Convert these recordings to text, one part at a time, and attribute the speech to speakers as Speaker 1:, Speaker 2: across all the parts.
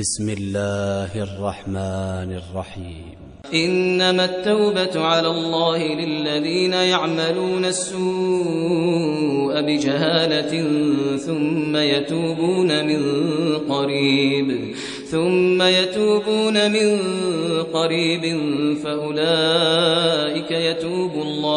Speaker 1: Bismillahirrahmanirrahim.
Speaker 2: إنما التوبة على الله للذين يعملون السوء بجهالة ثم يتوبون من قريب ثم يتوبون من قريب فأولئك يتوب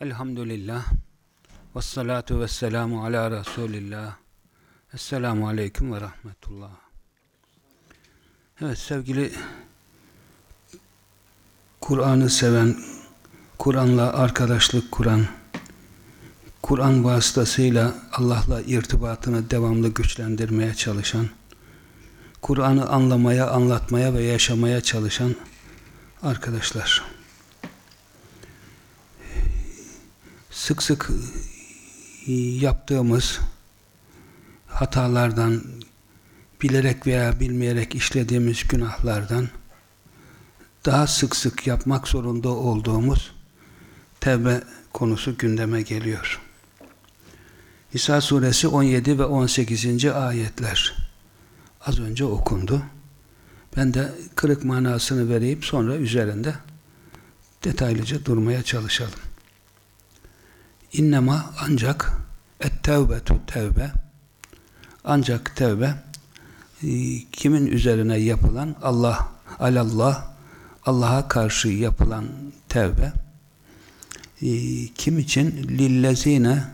Speaker 3: Elhamdülillah. Ve salatu ve selamu ala Resulillah. Esselamu aleyküm ve rahmetullah. Evet sevgili Kur'an'ı seven, Kur'an'la arkadaşlık kuran, Kur'an vasıtasıyla Allah'la irtibatını devamlı güçlendirmeye çalışan, Kur'an'ı anlamaya, anlatmaya ve yaşamaya çalışan arkadaşlar. Sık sık yaptığımız hatalardan, bilerek veya bilmeyerek işlediğimiz günahlardan daha sık sık yapmak zorunda olduğumuz tevbe konusu gündeme geliyor. İsa suresi 17 ve 18. ayetler az önce okundu. Ben de kırık manasını vereyim sonra üzerinde detaylıca durmaya çalışalım. İnnema ancak et-tevbetu tevbe. Ancak tevbe kimin üzerine yapılan Allah alallah Allah'a karşı yapılan tevbe. Kim için? Lillezine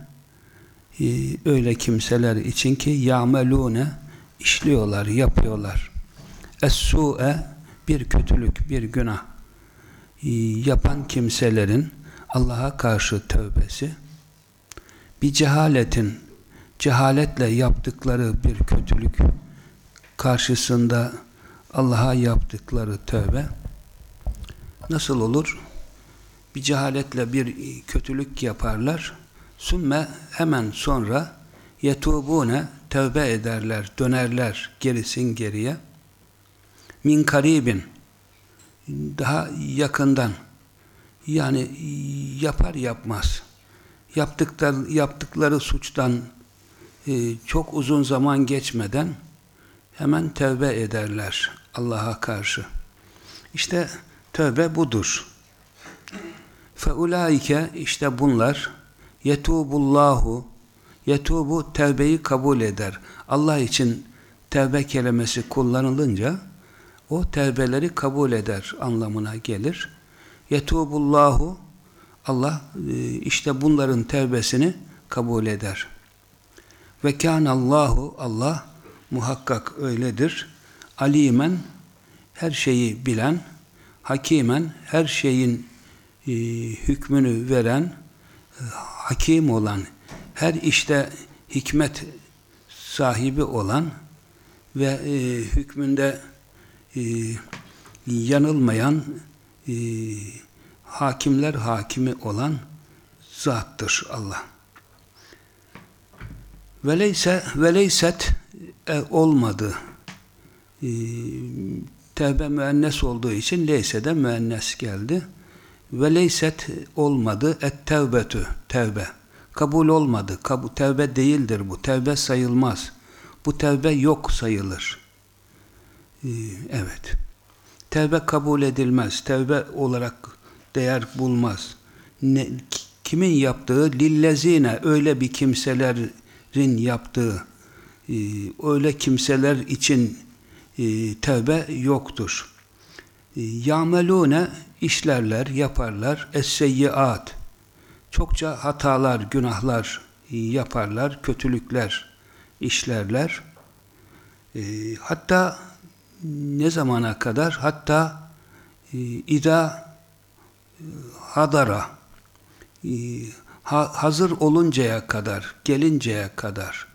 Speaker 3: öyle kimseler için ki yamelune işliyorlar, yapıyorlar. Es-su'e bir kötülük, bir günah. Yapan kimselerin Allah'a karşı tövbesi bir cehaletin cehaletle yaptıkları bir kötülük karşısında Allah'a yaptıkları tövbe nasıl olur? Bir cehaletle bir kötülük yaparlar. Sümme hemen sonra yetubune tövbe ederler, dönerler gerisin geriye. Min karibin daha yakından yani yapar yapmaz yaptıkları, yaptıkları suçtan e, çok uzun zaman geçmeden hemen tövbe ederler Allah'a karşı. İşte tövbe budur. Feulaike işte bunlar yetubullahu yetubu tevbeyi kabul eder. Allah için tevbe kelimesi kullanılınca o tevbeleri kabul eder anlamına gelir. Yetubullahu Allah işte bunların tevbesini kabul eder. Ve kânallahu Allah muhakkak öyledir. Alimen her şeyi bilen, hakimen her şeyin e, hükmünü veren, e, hakim olan, her işte hikmet sahibi olan ve e, hükmünde e, yanılmayan e, hakimler hakimi olan zattır Allah. Veleyse veleyset e, olmadı. E, tevbe müennes olduğu için leyse de müennes geldi. Veleyset olmadı. Et tevbetü tevbe. Kabul olmadı. Kabu, tevbe değildir bu. Tevbe sayılmaz. Bu tevbe yok sayılır. E, evet. Tevbe kabul edilmez. Tevbe olarak değer bulmaz. Ne, kimin yaptığı? Lillezine öyle bir kimselerin yaptığı e, öyle kimseler için e, tevbe yoktur. E, Yamelune işlerler, yaparlar. Es-seyyiat. Çokça hatalar, günahlar yaparlar, kötülükler işlerler. E, hatta ne zamana kadar? Hatta e, ida hadara e, ha, hazır oluncaya kadar, gelinceye kadar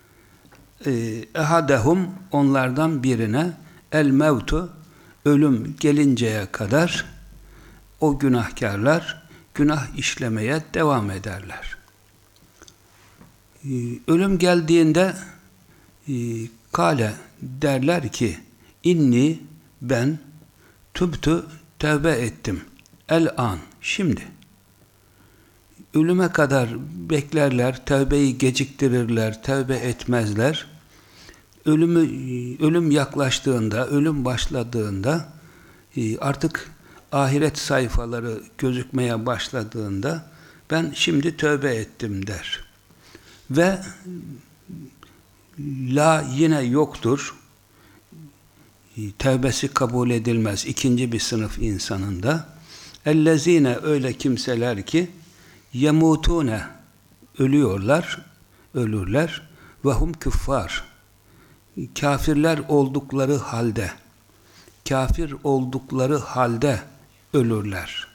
Speaker 3: e, ehadehum onlardan birine el mevtu ölüm gelinceye kadar o günahkarlar günah işlemeye devam ederler. E, ölüm geldiğinde e, kale derler ki inni ben tübtü tevbe ettim. El an şimdi ölüme kadar beklerler, tevbeyi geciktirirler, tevbe etmezler. Ölümü ölüm yaklaştığında, ölüm başladığında e, artık ahiret sayfaları gözükmeye başladığında ben şimdi tövbe ettim der. Ve la yine yoktur. E, tevbesi kabul edilmez ikinci bir sınıf insanında. Ellezine öyle kimseler ki yemutune ölüyorlar, ölürler ve hum küffar kafirler oldukları halde kafir oldukları halde ölürler.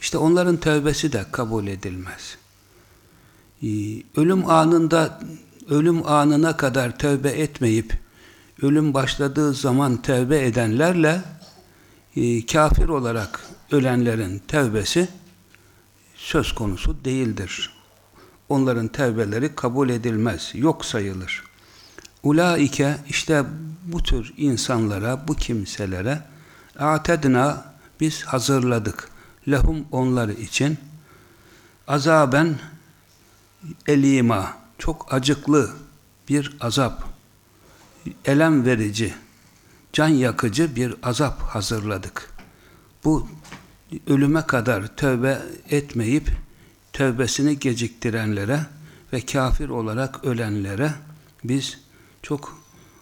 Speaker 3: İşte onların tövbesi de kabul edilmez. Ee, ölüm anında ölüm anına kadar tövbe etmeyip ölüm başladığı zaman tövbe edenlerle e, kafir olarak ölenlerin tövbesi söz konusu değildir. Onların tevbeleri kabul edilmez, yok sayılır. Ulaike işte bu tür insanlara, bu kimselere atedna biz hazırladık. Lehum onlar için azaben elima çok acıklı bir azap elem verici can yakıcı bir azap hazırladık. Bu ölüme kadar tövbe etmeyip tövbesini geciktirenlere ve kafir olarak ölenlere biz çok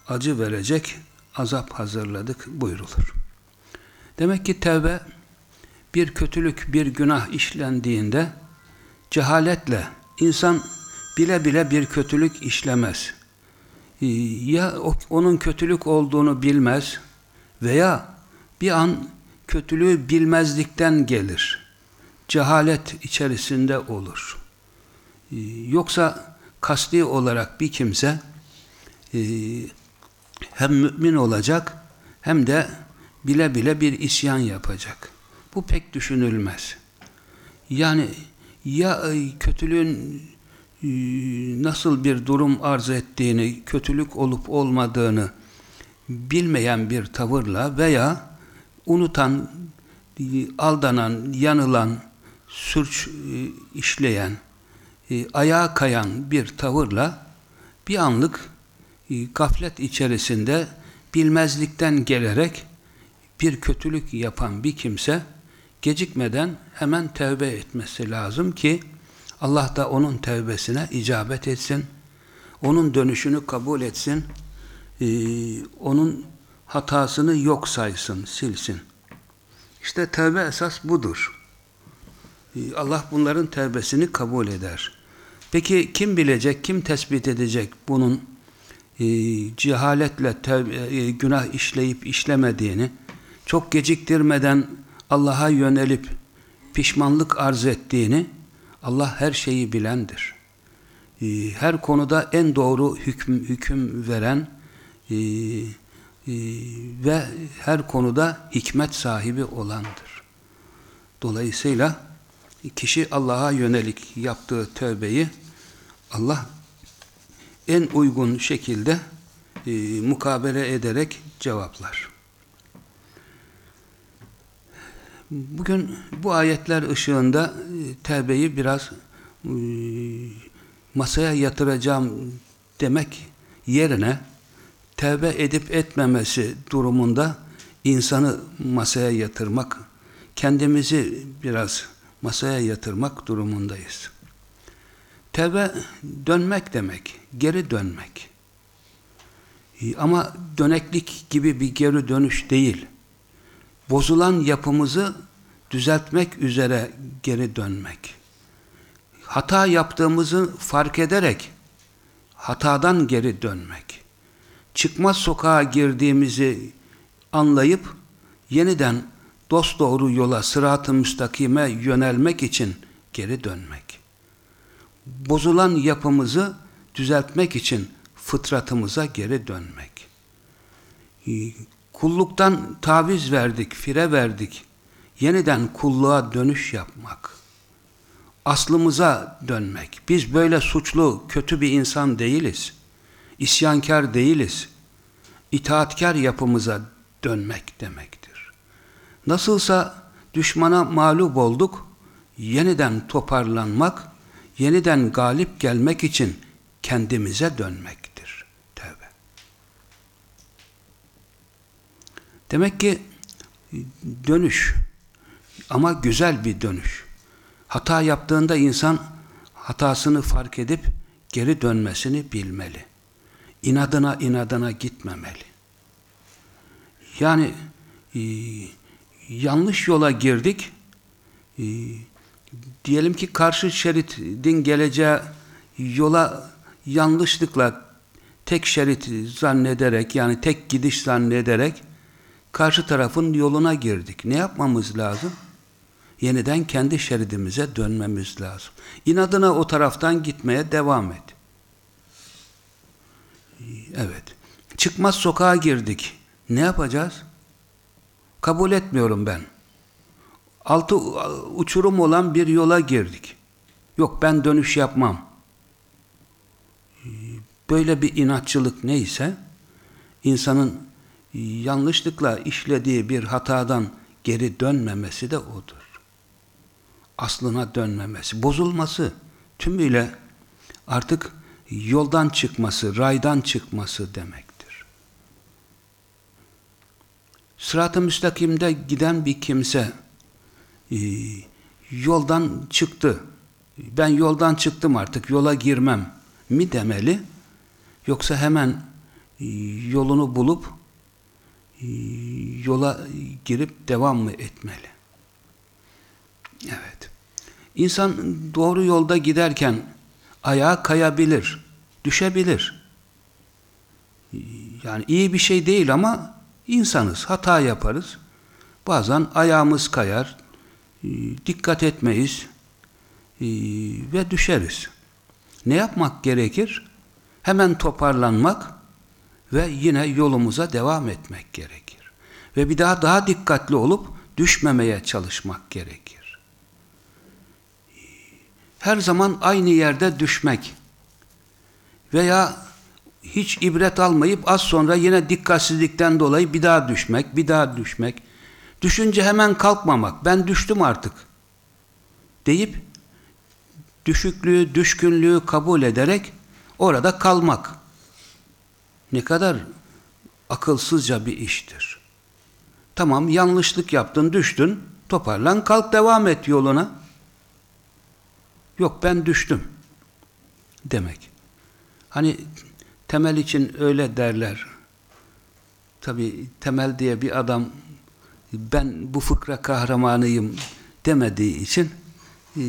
Speaker 3: acı verecek azap hazırladık buyurulur. Demek ki tevbe bir kötülük, bir günah işlendiğinde cehaletle insan bile bile bir kötülük işlemez. Ya onun kötülük olduğunu bilmez veya bir an kötülüğü bilmezlikten gelir. Cehalet içerisinde olur. Yoksa kasti olarak bir kimse e, hem mümin olacak hem de bile bile bir isyan yapacak. Bu pek düşünülmez. Yani ya e, kötülüğün e, nasıl bir durum arz ettiğini, kötülük olup olmadığını bilmeyen bir tavırla veya unutan, aldanan, yanılan, sürç işleyen, ayağa kayan bir tavırla bir anlık e, gaflet içerisinde bilmezlikten gelerek bir kötülük yapan bir kimse gecikmeden hemen tevbe etmesi lazım ki Allah da onun tevbesine icabet etsin. Onun dönüşünü kabul etsin. E, onun hatasını yok saysın, silsin. İşte tevbe esas budur. E, Allah bunların tevbesini kabul eder. Peki kim bilecek, kim tespit edecek bunun e, cehaletle e, günah işleyip işlemediğini, çok geciktirmeden Allah'a yönelip pişmanlık arz ettiğini Allah her şeyi bilendir. E, her konuda en doğru hüküm, hüküm veren e, ve her konuda hikmet sahibi olandır. Dolayısıyla kişi Allah'a yönelik yaptığı tövbeyi Allah en uygun şekilde e, mukabele ederek cevaplar. Bugün bu ayetler ışığında e, tevbeyi biraz e, masaya yatıracağım demek yerine tevbe edip etmemesi durumunda insanı masaya yatırmak, kendimizi biraz masaya yatırmak durumundayız. Tevbe dönmek demek, geri dönmek. Ama döneklik gibi bir geri dönüş değil. Bozulan yapımızı düzeltmek üzere geri dönmek. Hata yaptığımızı fark ederek hatadan geri dönmek. Çıkmaz sokağa girdiğimizi anlayıp yeniden dosdoğru yola, sırat-ı müstakime yönelmek için geri dönmek. Bozulan yapımızı düzeltmek için fıtratımıza geri dönmek. Ee, Kulluktan taviz verdik, fire verdik. Yeniden kulluğa dönüş yapmak. Aslımıza dönmek. Biz böyle suçlu, kötü bir insan değiliz. İsyankar değiliz. İtaatkar yapımıza dönmek demektir. Nasılsa düşmana mağlup olduk, yeniden toparlanmak, yeniden galip gelmek için kendimize dönmektir. Tevbe. Demek ki dönüş ama güzel bir dönüş. Hata yaptığında insan hatasını fark edip geri dönmesini bilmeli. İnadına inadına gitmemeli. Yani e, yanlış yola girdik. E, diyelim ki karşı şeritin geleceği yola yanlışlıkla tek şerit zannederek yani tek gidiş zannederek karşı tarafın yoluna girdik. Ne yapmamız lazım? Yeniden kendi şeridimize dönmemiz lazım. İnadına o taraftan gitmeye devam et. Evet. Çıkmaz sokağa girdik. Ne yapacağız? Kabul etmiyorum ben. Altı uçurum olan bir yola girdik. Yok ben dönüş yapmam. Böyle bir inatçılık neyse insanın yanlışlıkla işlediği bir hatadan geri dönmemesi de odur. Aslına dönmemesi, bozulması tümüyle artık yoldan çıkması, raydan çıkması demektir. Sırat-ı müstakimde giden bir kimse e, yoldan çıktı. Ben yoldan çıktım artık, yola girmem mi demeli? Yoksa hemen e, yolunu bulup e, yola girip devam mı etmeli? Evet. İnsan doğru yolda giderken ayağa kayabilir, düşebilir. Yani iyi bir şey değil ama insanız, hata yaparız. Bazen ayağımız kayar, dikkat etmeyiz ve düşeriz. Ne yapmak gerekir? Hemen toparlanmak ve yine yolumuza devam etmek gerekir. Ve bir daha daha dikkatli olup düşmemeye çalışmak gerekir. Her zaman aynı yerde düşmek veya hiç ibret almayıp az sonra yine dikkatsizlikten dolayı bir daha düşmek, bir daha düşmek. Düşünce hemen kalkmamak, ben düştüm artık deyip düşüklüğü, düşkünlüğü kabul ederek orada kalmak. Ne kadar akılsızca bir iştir. Tamam yanlışlık yaptın, düştün, toparlan, kalk devam et yoluna. Yok ben düştüm demek. Hani temel için öyle derler. Tabi temel diye bir adam ben bu fıkra kahramanıyım demediği için e,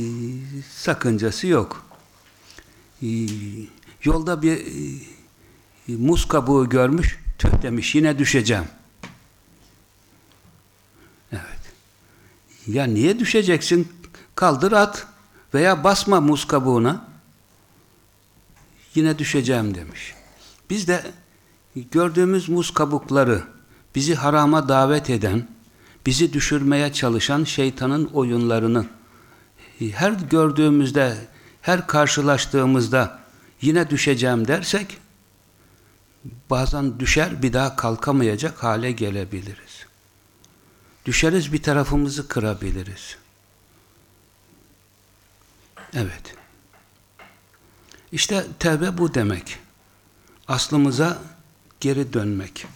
Speaker 3: sakıncası yok. E, yolda bir e, muz kabuğu görmüş, tüh demiş yine düşeceğim. Evet. Ya niye düşeceksin? Kaldır at veya basma muz kabuğuna yine düşeceğim demiş. Biz de gördüğümüz muz kabukları bizi harama davet eden, bizi düşürmeye çalışan şeytanın oyunlarını her gördüğümüzde, her karşılaştığımızda yine düşeceğim dersek bazen düşer bir daha kalkamayacak hale gelebiliriz. Düşeriz bir tarafımızı kırabiliriz. Evet. İşte tevbe bu demek. Aslımıza geri dönmek.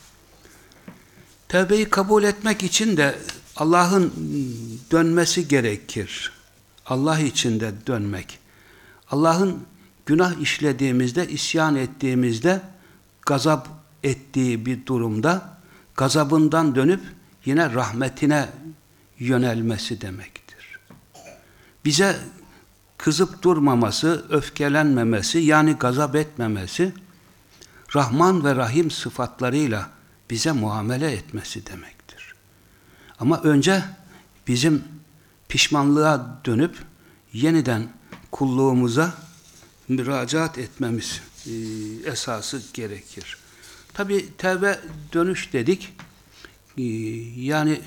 Speaker 3: Tevbeyi kabul etmek için de Allah'ın dönmesi gerekir. Allah için de dönmek. Allah'ın günah işlediğimizde, isyan ettiğimizde gazap ettiği bir durumda gazabından dönüp yine rahmetine yönelmesi demektir. Bize kızıp durmaması, öfkelenmemesi yani gazap etmemesi Rahman ve Rahim sıfatlarıyla bize muamele etmesi demektir. Ama önce bizim pişmanlığa dönüp yeniden kulluğumuza müracaat etmemiz e, esası gerekir. Tabi tevbe dönüş dedik. E, yani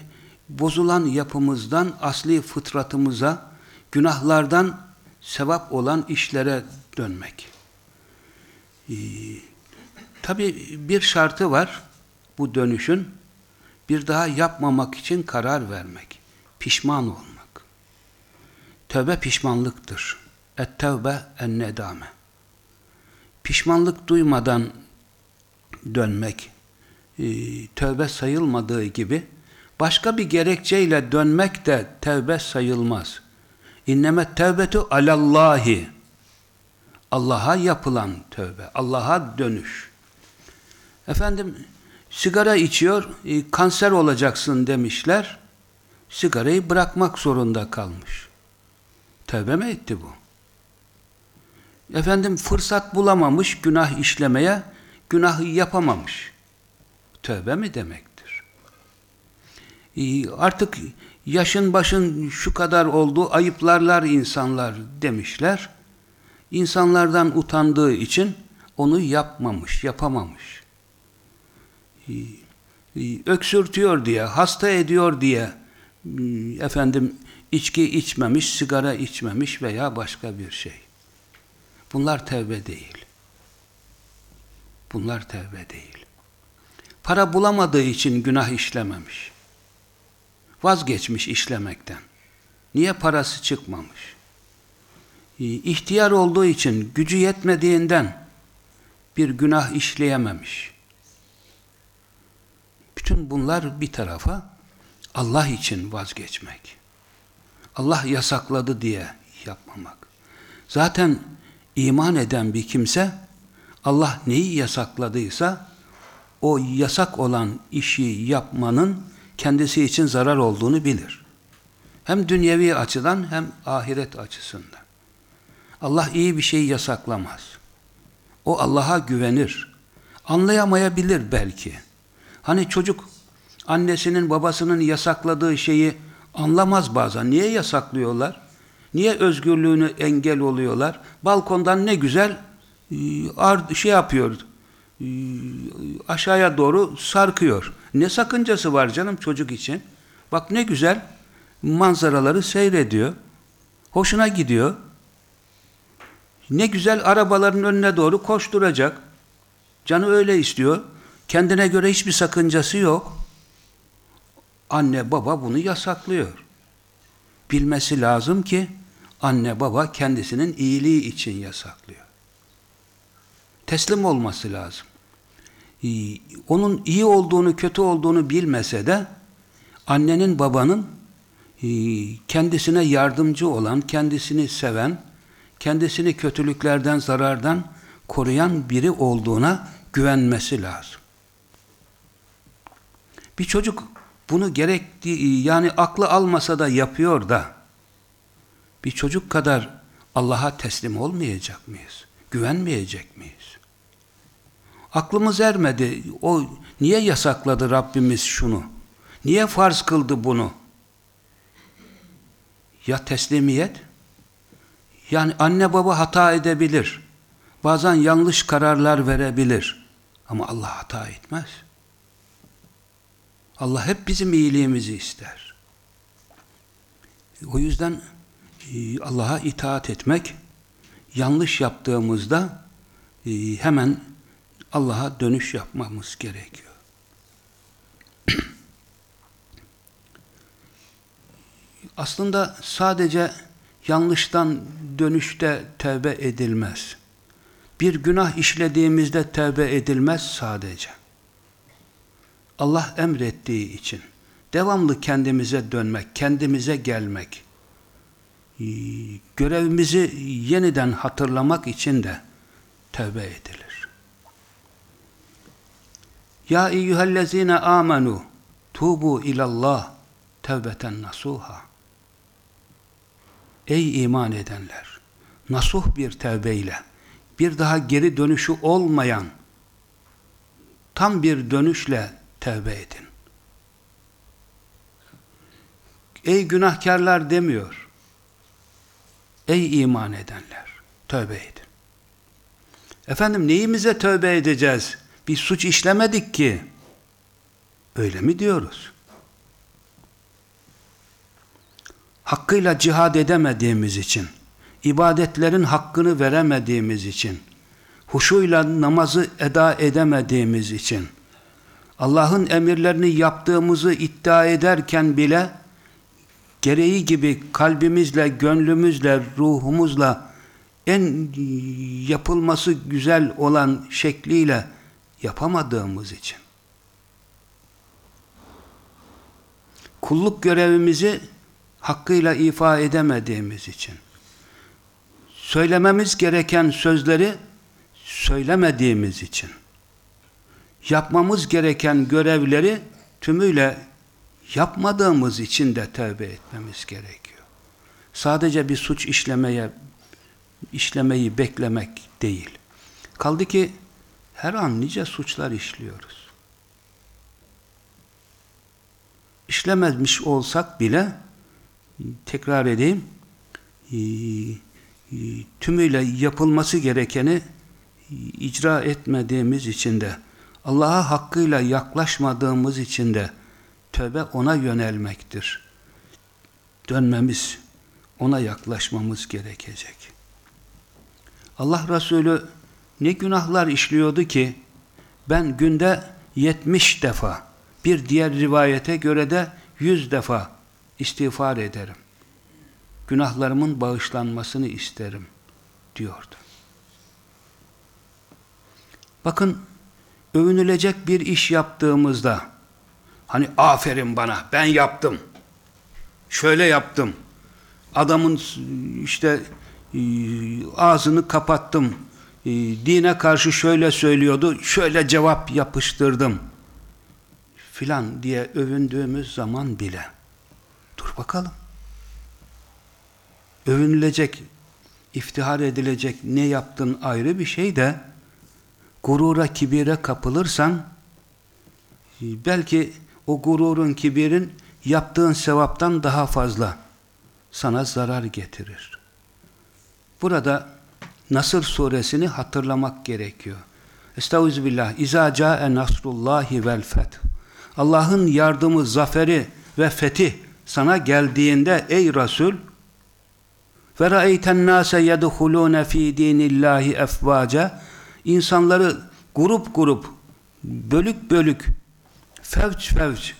Speaker 3: bozulan yapımızdan asli fıtratımıza, günahlardan sevap olan işlere dönmek. E, Tabi bir şartı var bu dönüşün. Bir daha yapmamak için karar vermek. Pişman olmak. Tövbe pişmanlıktır. Et-tevbe en-nedame. Pişmanlık duymadan dönmek, e, tövbe sayılmadığı gibi başka bir gerekçeyle dönmek de tövbe sayılmaz. İnnemet tevbetu alallahi. Allah'a yapılan tövbe, Allah'a dönüş. Efendim sigara içiyor, e, kanser olacaksın demişler. Sigarayı bırakmak zorunda kalmış. Tövbe mi etti bu? Efendim fırsat bulamamış günah işlemeye, günahı yapamamış. Tövbe mi demektir? Artık yaşın başın şu kadar oldu, ayıplarlar insanlar demişler. İnsanlardan utandığı için onu yapmamış, yapamamış. E, e, öksürtüyor diye, hasta ediyor diye efendim içki içmemiş, sigara içmemiş veya başka bir şey. Bunlar tevbe değil. Bunlar tevbe değil. Para bulamadığı için günah işlememiş. Vazgeçmiş işlemekten. Niye parası çıkmamış? İhtiyar olduğu için gücü yetmediğinden bir günah işleyememiş. Bütün bunlar bir tarafa Allah için vazgeçmek. Allah yasakladı diye yapmamak. Zaten iman eden bir kimse Allah neyi yasakladıysa o yasak olan işi yapmanın kendisi için zarar olduğunu bilir. Hem dünyevi açıdan hem ahiret açısından. Allah iyi bir şey yasaklamaz. O Allah'a güvenir. Anlayamayabilir belki. Hani çocuk annesinin babasının yasakladığı şeyi anlamaz bazen. Niye yasaklıyorlar? Niye özgürlüğünü engel oluyorlar? Balkondan ne güzel e, şey yapıyor, e, aşağıya doğru sarkıyor. Ne sakıncası var canım çocuk için? Bak ne güzel manzaraları seyrediyor. Hoşuna gidiyor. Ne güzel arabaların önüne doğru koşturacak. Canı öyle istiyor. Kendine göre hiçbir sakıncası yok. Anne baba bunu yasaklıyor. Bilmesi lazım ki anne baba kendisinin iyiliği için yasaklıyor. Teslim olması lazım. Ee, onun iyi olduğunu, kötü olduğunu bilmese de annenin babanın e, kendisine yardımcı olan, kendisini seven, kendisini kötülüklerden, zarardan koruyan biri olduğuna güvenmesi lazım. Bir çocuk bunu gerektiği yani aklı almasa da yapıyor da bir çocuk kadar Allah'a teslim olmayacak mıyız? Güvenmeyecek miyiz? Aklımız ermedi. O niye yasakladı Rabbimiz şunu? Niye farz kıldı bunu? Ya teslimiyet? Yani anne baba hata edebilir. Bazen yanlış kararlar verebilir. Ama Allah hata etmez. Allah hep bizim iyiliğimizi ister. O yüzden e, Allah'a itaat etmek, yanlış yaptığımızda e, hemen Allah'a dönüş yapmamız gerekiyor. Aslında sadece yanlıştan dönüşte tevbe edilmez. Bir günah işlediğimizde tevbe edilmez sadece. Allah emrettiği için devamlı kendimize dönmek, kendimize gelmek, görevimizi yeniden hatırlamak için de tövbe edilir. Ya eyyühellezine amenu tubu ilallah tevbeten nasuha. Ey iman edenler! Nasuh bir tevbeyle, bir daha geri dönüşü olmayan, tam bir dönüşle tevbe edin. Ey günahkarlar demiyor. Ey iman edenler, tövbe edin. Efendim neyimize tövbe edeceğiz? Bir suç işlemedik ki. Öyle mi diyoruz? Hakkıyla cihad edemediğimiz için, ibadetlerin hakkını veremediğimiz için, huşuyla namazı eda edemediğimiz için, Allah'ın emirlerini yaptığımızı iddia ederken bile, gereği gibi kalbimizle, gönlümüzle, ruhumuzla en yapılması güzel olan şekliyle yapamadığımız için. Kulluk görevimizi hakkıyla ifa edemediğimiz için. Söylememiz gereken sözleri söylemediğimiz için. Yapmamız gereken görevleri tümüyle yapmadığımız için de tövbe etmemiz gerekiyor. Sadece bir suç işlemeye işlemeyi beklemek değil. Kaldı ki her an nice suçlar işliyoruz. İşlemezmiş olsak bile tekrar edeyim e, e, tümüyle yapılması gerekeni icra etmediğimiz için de Allah'a hakkıyla yaklaşmadığımız için de tövbe ona yönelmektir. Dönmemiz, ona yaklaşmamız gerekecek. Allah Resulü ne günahlar işliyordu ki ben günde 70 defa bir diğer rivayete göre de 100 defa istiğfar ederim. Günahlarımın bağışlanmasını isterim diyordu. Bakın övünülecek bir iş yaptığımızda hani aferin bana ben yaptım şöyle yaptım adamın işte e, ağzını kapattım e, dine karşı şöyle söylüyordu şöyle cevap yapıştırdım. Filan diye övündüğümüz zaman bile. Dur bakalım. Övünülecek iftihar edilecek ne yaptın ayrı bir şey de gurura kibire kapılırsan e, belki o gururun kibirin yaptığın sevaptan daha fazla sana zarar getirir. Burada Nasır suresini hatırlamak gerekiyor. Estağfirullah. İza ca'e nasrullahi vel feth. Allah'ın yardımı, zaferi ve fetih sana geldiğinde ey Resul ve ra'eyten nase yedhulun fi dinillahi efvaca insanları grup grup bölük bölük fevç fevç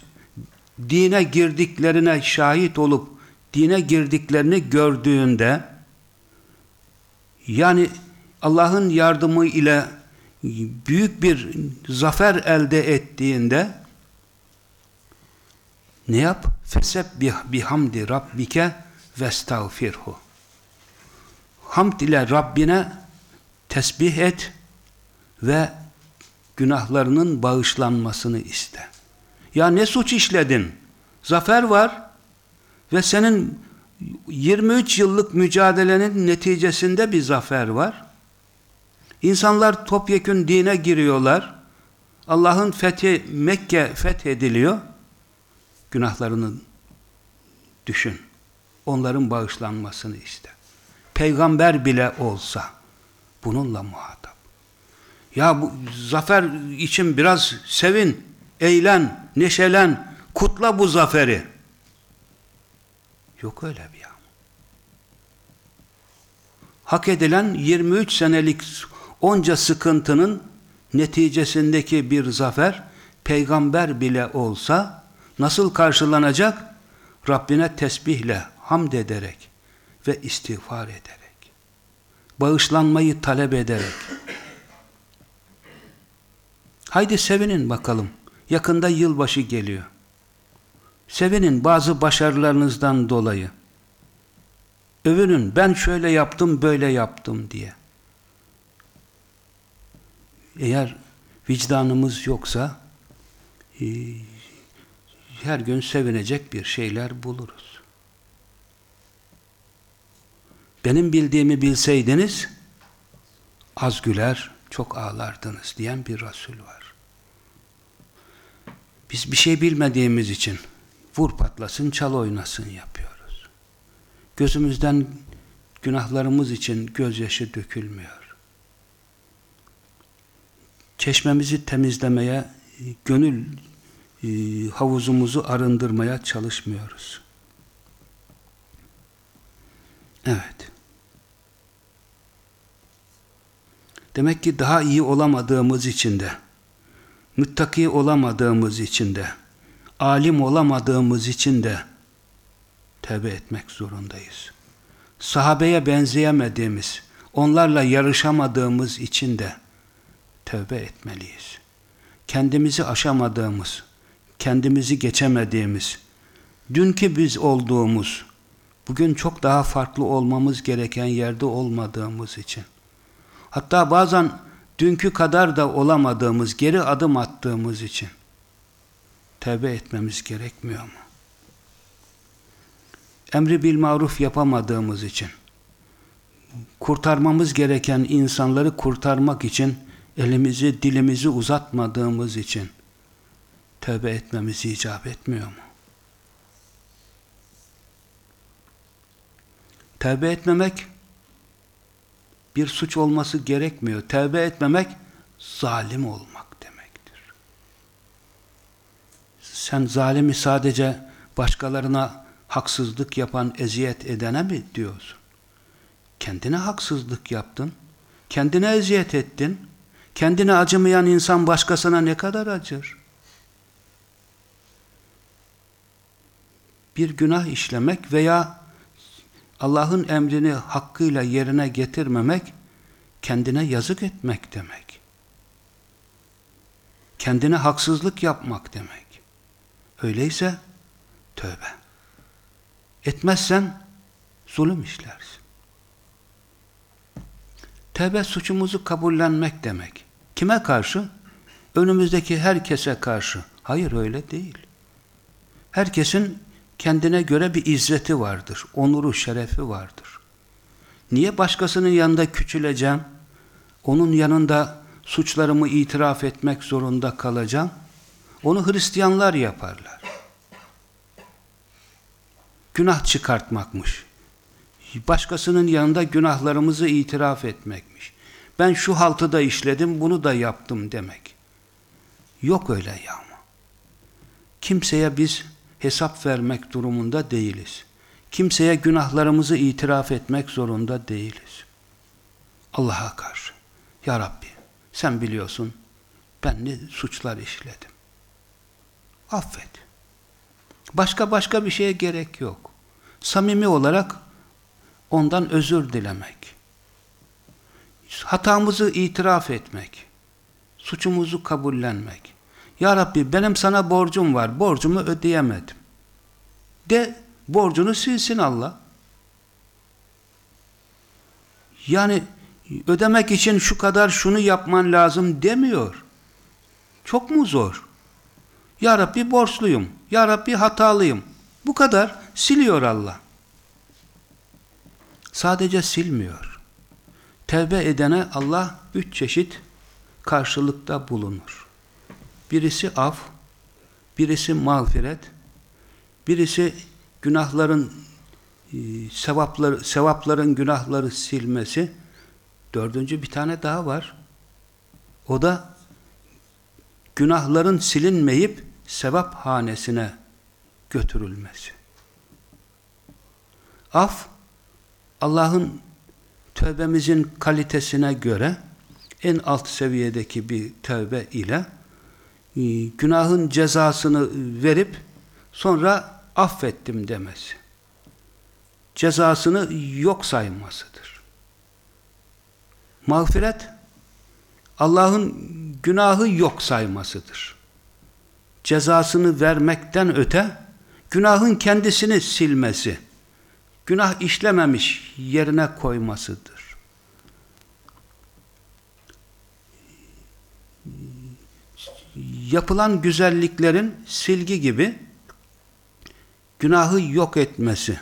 Speaker 3: dine girdiklerine şahit olup dine girdiklerini gördüğünde yani Allah'ın yardımı ile büyük bir zafer elde ettiğinde ne yap? Fesebbih bihamdi rabbike vestağfirhu. Hamd ile Rabbine tesbih et ve günahlarının bağışlanmasını iste. Ya ne suç işledin? Zafer var ve senin 23 yıllık mücadelenin neticesinde bir zafer var. İnsanlar topyekün dine giriyorlar. Allah'ın fethi Mekke fethediliyor. Günahlarını düşün. Onların bağışlanmasını iste. Peygamber bile olsa bununla muhatap. Ya bu zafer için biraz sevin, eğlen, neşelen, kutla bu zaferi. Yok öyle bir yağmur. Hak edilen 23 senelik onca sıkıntının neticesindeki bir zafer, peygamber bile olsa nasıl karşılanacak? Rabbine tesbihle, hamd ederek ve istiğfar ederek. Bağışlanmayı talep ederek. Haydi sevinin bakalım. Yakında yılbaşı geliyor. Sevinin bazı başarılarınızdan dolayı. Övünün ben şöyle yaptım böyle yaptım diye. Eğer vicdanımız yoksa e, her gün sevinecek bir şeyler buluruz. Benim bildiğimi bilseydiniz az güler, çok ağlardınız diyen bir Resul var. Biz bir şey bilmediğimiz için vur patlasın, çal oynasın yapıyoruz. Gözümüzden günahlarımız için gözyaşı dökülmüyor. Çeşmemizi temizlemeye, gönül e, havuzumuzu arındırmaya çalışmıyoruz. Evet. Demek ki daha iyi olamadığımız için de, müttaki olamadığımız için de, alim olamadığımız için de tevbe etmek zorundayız. Sahabeye benzeyemediğimiz, onlarla yarışamadığımız için de tevbe etmeliyiz. Kendimizi aşamadığımız, kendimizi geçemediğimiz, dünkü biz olduğumuz, bugün çok daha farklı olmamız gereken yerde olmadığımız için. Hatta bazen dünkü kadar da olamadığımız, geri adım attığımız için tevbe etmemiz gerekmiyor mu? Emri bil maruf yapamadığımız için, kurtarmamız gereken insanları kurtarmak için elimizi, dilimizi uzatmadığımız için tövbe etmemiz icap etmiyor mu? Tevbe etmemek bir suç olması gerekmiyor. Tevbe etmemek zalim olmak demektir. Sen zalimi sadece başkalarına haksızlık yapan, eziyet edene mi diyorsun? Kendine haksızlık yaptın, kendine eziyet ettin, kendine acımayan insan başkasına ne kadar acır? Bir günah işlemek veya Allah'ın emrini hakkıyla yerine getirmemek, kendine yazık etmek demek. Kendine haksızlık yapmak demek. Öyleyse tövbe. Etmezsen zulüm işlersin. Tevbe suçumuzu kabullenmek demek. Kime karşı? Önümüzdeki herkese karşı. Hayır öyle değil. Herkesin kendine göre bir izzeti vardır. Onuru, şerefi vardır. Niye başkasının yanında küçüleceğim? Onun yanında suçlarımı itiraf etmek zorunda kalacağım? Onu Hristiyanlar yaparlar. Günah çıkartmakmış. Başkasının yanında günahlarımızı itiraf etmekmiş. Ben şu haltı da işledim, bunu da yaptım demek. Yok öyle yağma. Kimseye biz hesap vermek durumunda değiliz. Kimseye günahlarımızı itiraf etmek zorunda değiliz. Allah'a karşı. Ya Rabbi sen biliyorsun ben ne suçlar işledim. Affet. Başka başka bir şeye gerek yok. Samimi olarak ondan özür dilemek. Hatamızı itiraf etmek. Suçumuzu kabullenmek. Ya Rabbi benim sana borcum var. Borcumu ödeyemedim. De borcunu silsin Allah. Yani ödemek için şu kadar şunu yapman lazım demiyor. Çok mu zor? Ya Rabbi borçluyum. Ya Rabbi hatalıyım. Bu kadar siliyor Allah. Sadece silmiyor. Tevbe edene Allah üç çeşit karşılıkta bulunur. Birisi af, birisi mağfiret, birisi günahların e, sevapları, sevapların günahları silmesi. Dördüncü bir tane daha var. O da günahların silinmeyip sevap hanesine götürülmesi. Af, Allah'ın tövbemizin kalitesine göre en alt seviyedeki bir tövbe ile e, günahın cezasını verip sonra affettim demesi. Cezasını yok saymasıdır. Mağfiret Allah'ın günahı yok saymasıdır. Cezasını vermekten öte günahın kendisini silmesi, günah işlememiş yerine koymasıdır. yapılan güzelliklerin silgi gibi günahı yok etmesi.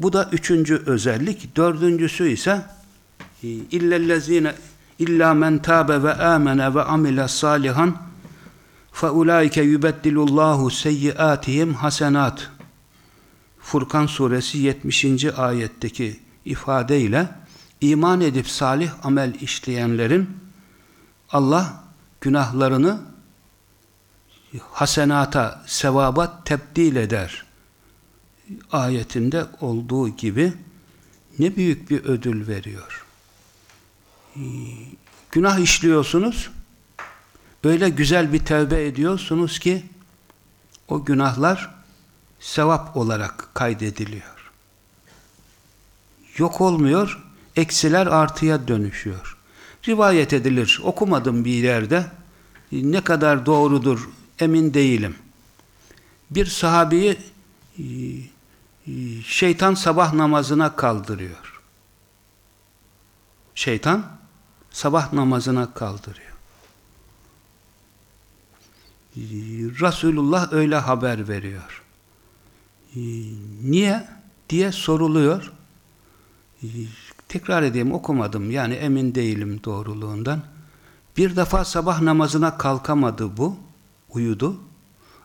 Speaker 3: Bu da üçüncü özellik. Dördüncüsü ise illellezine illa men tabe ve amene ve amile salihan fe ulaike yubeddilullahu seyyiatihim hasenat. Furkan suresi 70. ayetteki ifadeyle iman edip salih amel işleyenlerin Allah günahlarını hasenata, sevaba tebdil eder. Ayetinde olduğu gibi ne büyük bir ödül veriyor. Günah işliyorsunuz, öyle güzel bir tevbe ediyorsunuz ki o günahlar sevap olarak kaydediliyor. Yok olmuyor, eksiler artıya dönüşüyor. Rivayet edilir, okumadım bir yerde, ne kadar doğrudur emin değilim. Bir sahabeyi e, e, şeytan sabah namazına kaldırıyor. Şeytan sabah namazına kaldırıyor. E, Resulullah öyle haber veriyor. Niye? diye soruluyor. Tekrar edeyim okumadım yani emin değilim doğruluğundan. Bir defa sabah namazına kalkamadı bu, uyudu.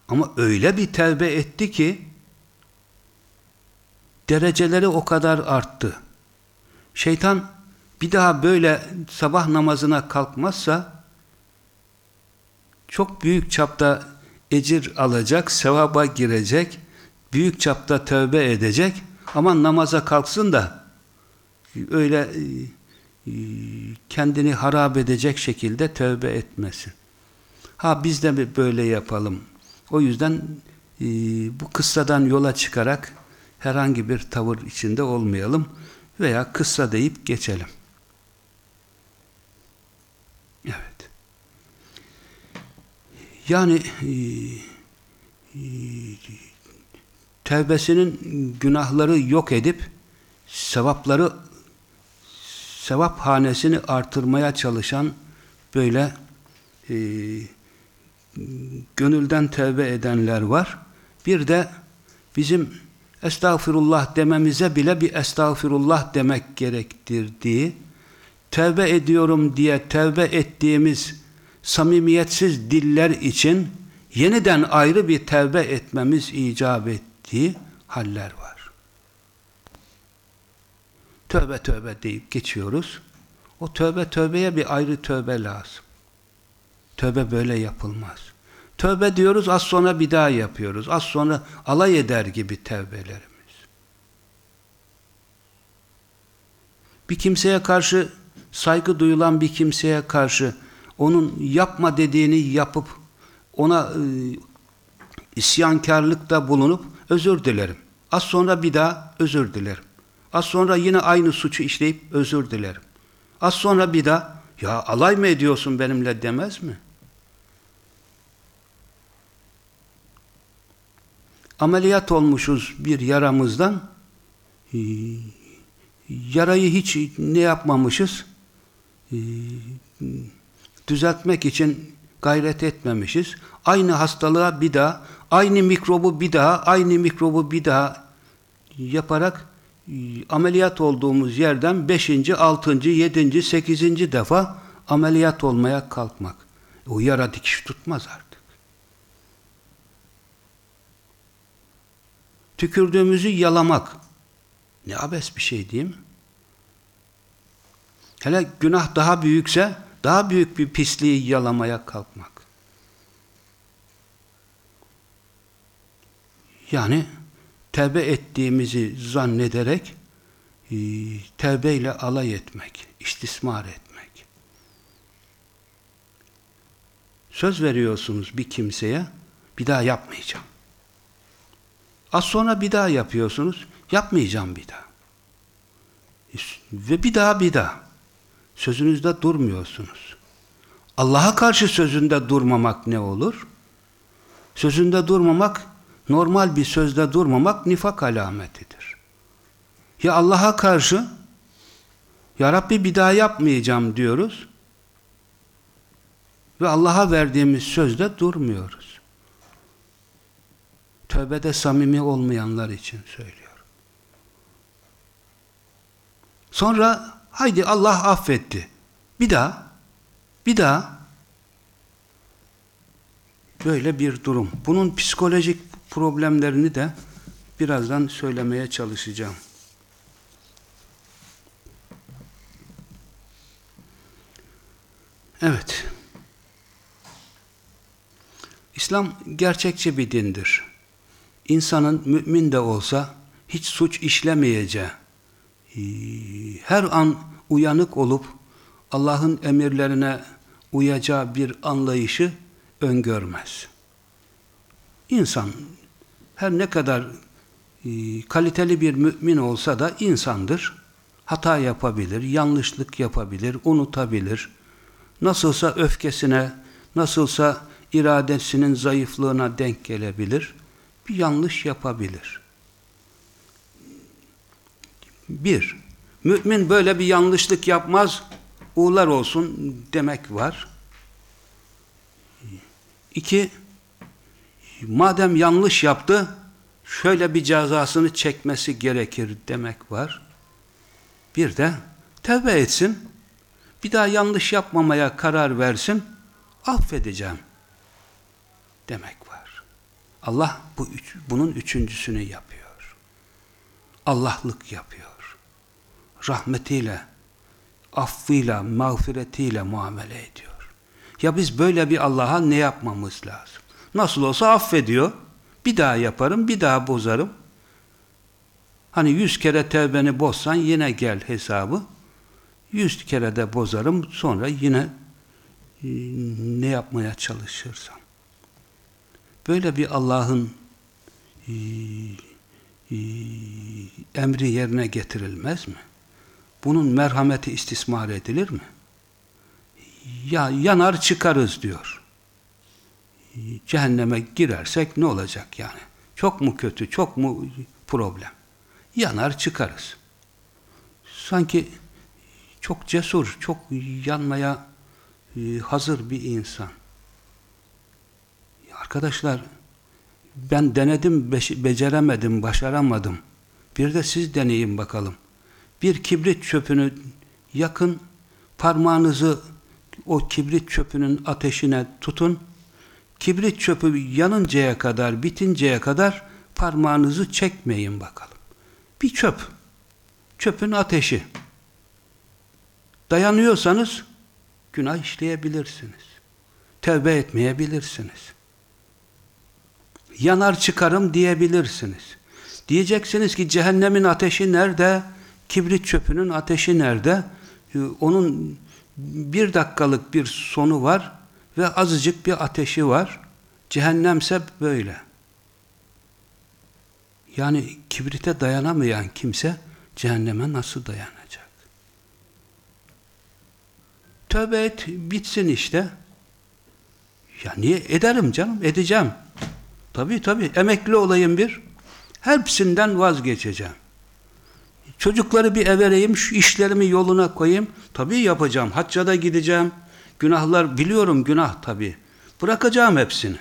Speaker 3: Ama öyle bir tevbe etti ki dereceleri o kadar arttı. Şeytan bir daha böyle sabah namazına kalkmazsa çok büyük çapta ecir alacak, sevaba girecek, büyük çapta tövbe edecek ama namaza kalksın da öyle e, kendini harap edecek şekilde tövbe etmesin. Ha biz de böyle yapalım? O yüzden e, bu kıssadan yola çıkarak herhangi bir tavır içinde olmayalım veya kıssa deyip geçelim. Yani e, e, tevbesinin günahları yok edip sevapları sevap hanesini artırmaya çalışan böyle e, gönülden tevbe edenler var. Bir de bizim estağfirullah dememize bile bir estağfirullah demek gerektirdiği, tevbe ediyorum diye tevbe ettiğimiz samimiyetsiz diller için yeniden ayrı bir tevbe etmemiz icap ettiği haller var. Tövbe tövbe deyip geçiyoruz. O tövbe tövbeye bir ayrı tövbe lazım. Tövbe böyle yapılmaz. Tövbe diyoruz az sonra bir daha yapıyoruz. Az sonra alay eder gibi tövbelerimiz. Bir kimseye karşı saygı duyulan bir kimseye karşı onun yapma dediğini yapıp ona e, isyankarlıkta bulunup özür dilerim. Az sonra bir daha özür dilerim. Az sonra yine aynı suçu işleyip özür dilerim. Az sonra bir daha ya alay mı ediyorsun benimle demez mi? Ameliyat olmuşuz bir yaramızdan ee, yarayı hiç ne yapmamışız ee, düzeltmek için gayret etmemişiz. Aynı hastalığa bir daha, aynı mikrobu bir daha, aynı mikrobu bir daha yaparak ameliyat olduğumuz yerden 5. 6. 7. 8. defa ameliyat olmaya kalkmak. O yara dikiş tutmaz artık. Tükürdüğümüzü yalamak. Ne abes bir şey değil mi? Hele günah daha büyükse daha büyük bir pisliği yalamaya kalkmak. Yani tevbe ettiğimizi zannederek e, tevbeyle alay etmek, istismar etmek. Söz veriyorsunuz bir kimseye, bir daha yapmayacağım. Az sonra bir daha yapıyorsunuz, yapmayacağım bir daha. Ve bir daha bir daha. Sözünüzde durmuyorsunuz. Allah'a karşı sözünde durmamak ne olur? Sözünde durmamak, normal bir sözde durmamak nifak alametidir. Ya Allah'a karşı, Ya Rabbi bir daha yapmayacağım diyoruz. Ve Allah'a verdiğimiz sözde durmuyoruz. Tövbede samimi olmayanlar için söylüyorum. Sonra haydi Allah affetti. Bir daha, bir daha böyle bir durum. Bunun psikolojik problemlerini de birazdan söylemeye çalışacağım. Evet. İslam gerçekçi bir dindir. İnsanın mümin de olsa hiç suç işlemeyeceği, her an uyanık olup Allah'ın emirlerine uyacağı bir anlayışı öngörmez. İnsan her ne kadar e, kaliteli bir mümin olsa da insandır. Hata yapabilir, yanlışlık yapabilir, unutabilir. Nasılsa öfkesine, nasılsa iradesinin zayıflığına denk gelebilir. Bir yanlış yapabilir. Bir, mümin böyle bir yanlışlık yapmaz, uğurlar olsun demek var. İki, madem yanlış yaptı, şöyle bir cezasını çekmesi gerekir demek var. Bir de tevbe etsin, bir daha yanlış yapmamaya karar versin, affedeceğim demek var. Allah bu bunun üçüncüsünü yapıyor. Allah'lık yapıyor. Rahmetiyle, affıyla, mağfiretiyle muamele ediyor. Ya biz böyle bir Allah'a ne yapmamız lazım? Nasıl olsa affediyor. Bir daha yaparım, bir daha bozarım. Hani yüz kere tevbeni bozsan yine gel hesabı. Yüz kere de bozarım, sonra yine e, ne yapmaya çalışırsam. Böyle bir Allah'ın e, e, emri yerine getirilmez mi? Bunun merhameti istismar edilir mi? Ya yanar çıkarız diyor. Cehenneme girersek ne olacak yani? Çok mu kötü, çok mu problem? Yanar çıkarız. Sanki çok cesur, çok yanmaya e, hazır bir insan. Arkadaşlar ben denedim, beceremedim, başaramadım. Bir de siz deneyin bakalım. Bir kibrit çöpünü yakın, parmağınızı o kibrit çöpünün ateşine tutun. Kibrit çöpü yanıncaya kadar, bitinceye kadar parmağınızı çekmeyin bakalım. Bir çöp. Çöpün ateşi. Dayanıyorsanız günah işleyebilirsiniz. Tevbe etmeyebilirsiniz. Yanar çıkarım diyebilirsiniz. Diyeceksiniz ki cehennemin ateşi nerede? Kibrit çöpünün ateşi nerede? Ee, onun bir dakikalık bir sonu var ve azıcık bir ateşi var. Cehennemse böyle. Yani kibrite dayanamayan kimse cehenneme nasıl dayanacak? Tövbe et, bitsin işte. Ya niye? Ederim canım, edeceğim. Tabii tabii, emekli olayım bir. Hepsinden vazgeçeceğim. Çocukları bir evereyim, şu işlerimi yoluna koyayım. Tabii yapacağım. Hacca da gideceğim. Günahlar, biliyorum günah tabii. Bırakacağım hepsini.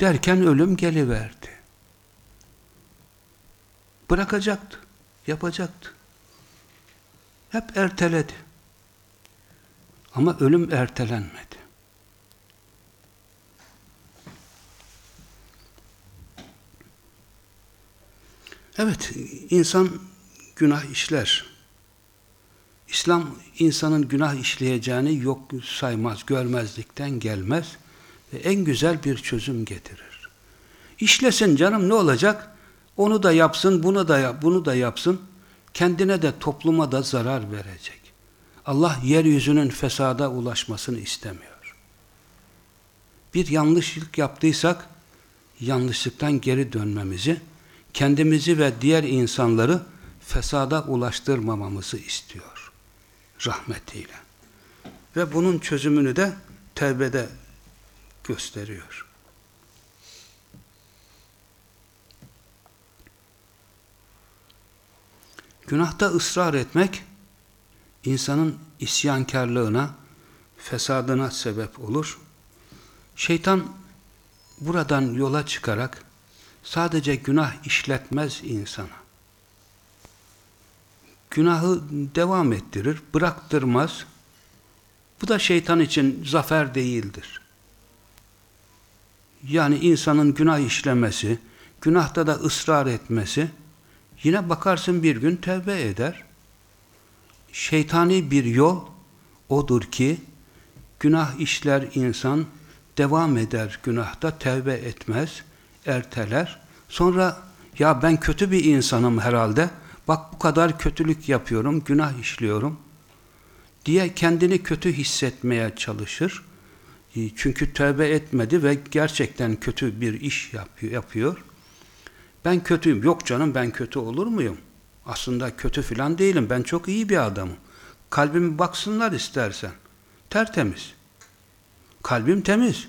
Speaker 3: Derken ölüm geliverdi. Bırakacaktı. Yapacaktı. Hep erteledi. Ama ölüm ertelenmedi. Evet, insan günah işler. İslam insanın günah işleyeceğini yok saymaz, görmezlikten gelmez ve en güzel bir çözüm getirir. İşlesin canım ne olacak? Onu da yapsın, bunu da yap, bunu da yapsın. Kendine de topluma da zarar verecek. Allah yeryüzünün fesada ulaşmasını istemiyor. Bir yanlışlık yaptıysak yanlışlıktan geri dönmemizi kendimizi ve diğer insanları fesada ulaştırmamamızı istiyor. Rahmetiyle. Ve bunun çözümünü de tevbede gösteriyor. Günahta ısrar etmek, insanın isyankarlığına fesadına sebep olur. Şeytan buradan yola çıkarak sadece günah işletmez insana. Günahı devam ettirir, bıraktırmaz. Bu da şeytan için zafer değildir. Yani insanın günah işlemesi, günahta da ısrar etmesi, yine bakarsın bir gün tevbe eder. Şeytani bir yol odur ki, günah işler insan, devam eder günahta, tevbe etmez, erteler. Sonra ya ben kötü bir insanım herhalde, bak bu kadar kötülük yapıyorum, günah işliyorum diye kendini kötü hissetmeye çalışır. Çünkü tövbe etmedi ve gerçekten kötü bir iş yapıyor. Ben kötüyüm. Yok canım ben kötü olur muyum? Aslında kötü filan değilim. Ben çok iyi bir adamım. Kalbimi baksınlar istersen. Tertemiz. Kalbim temiz.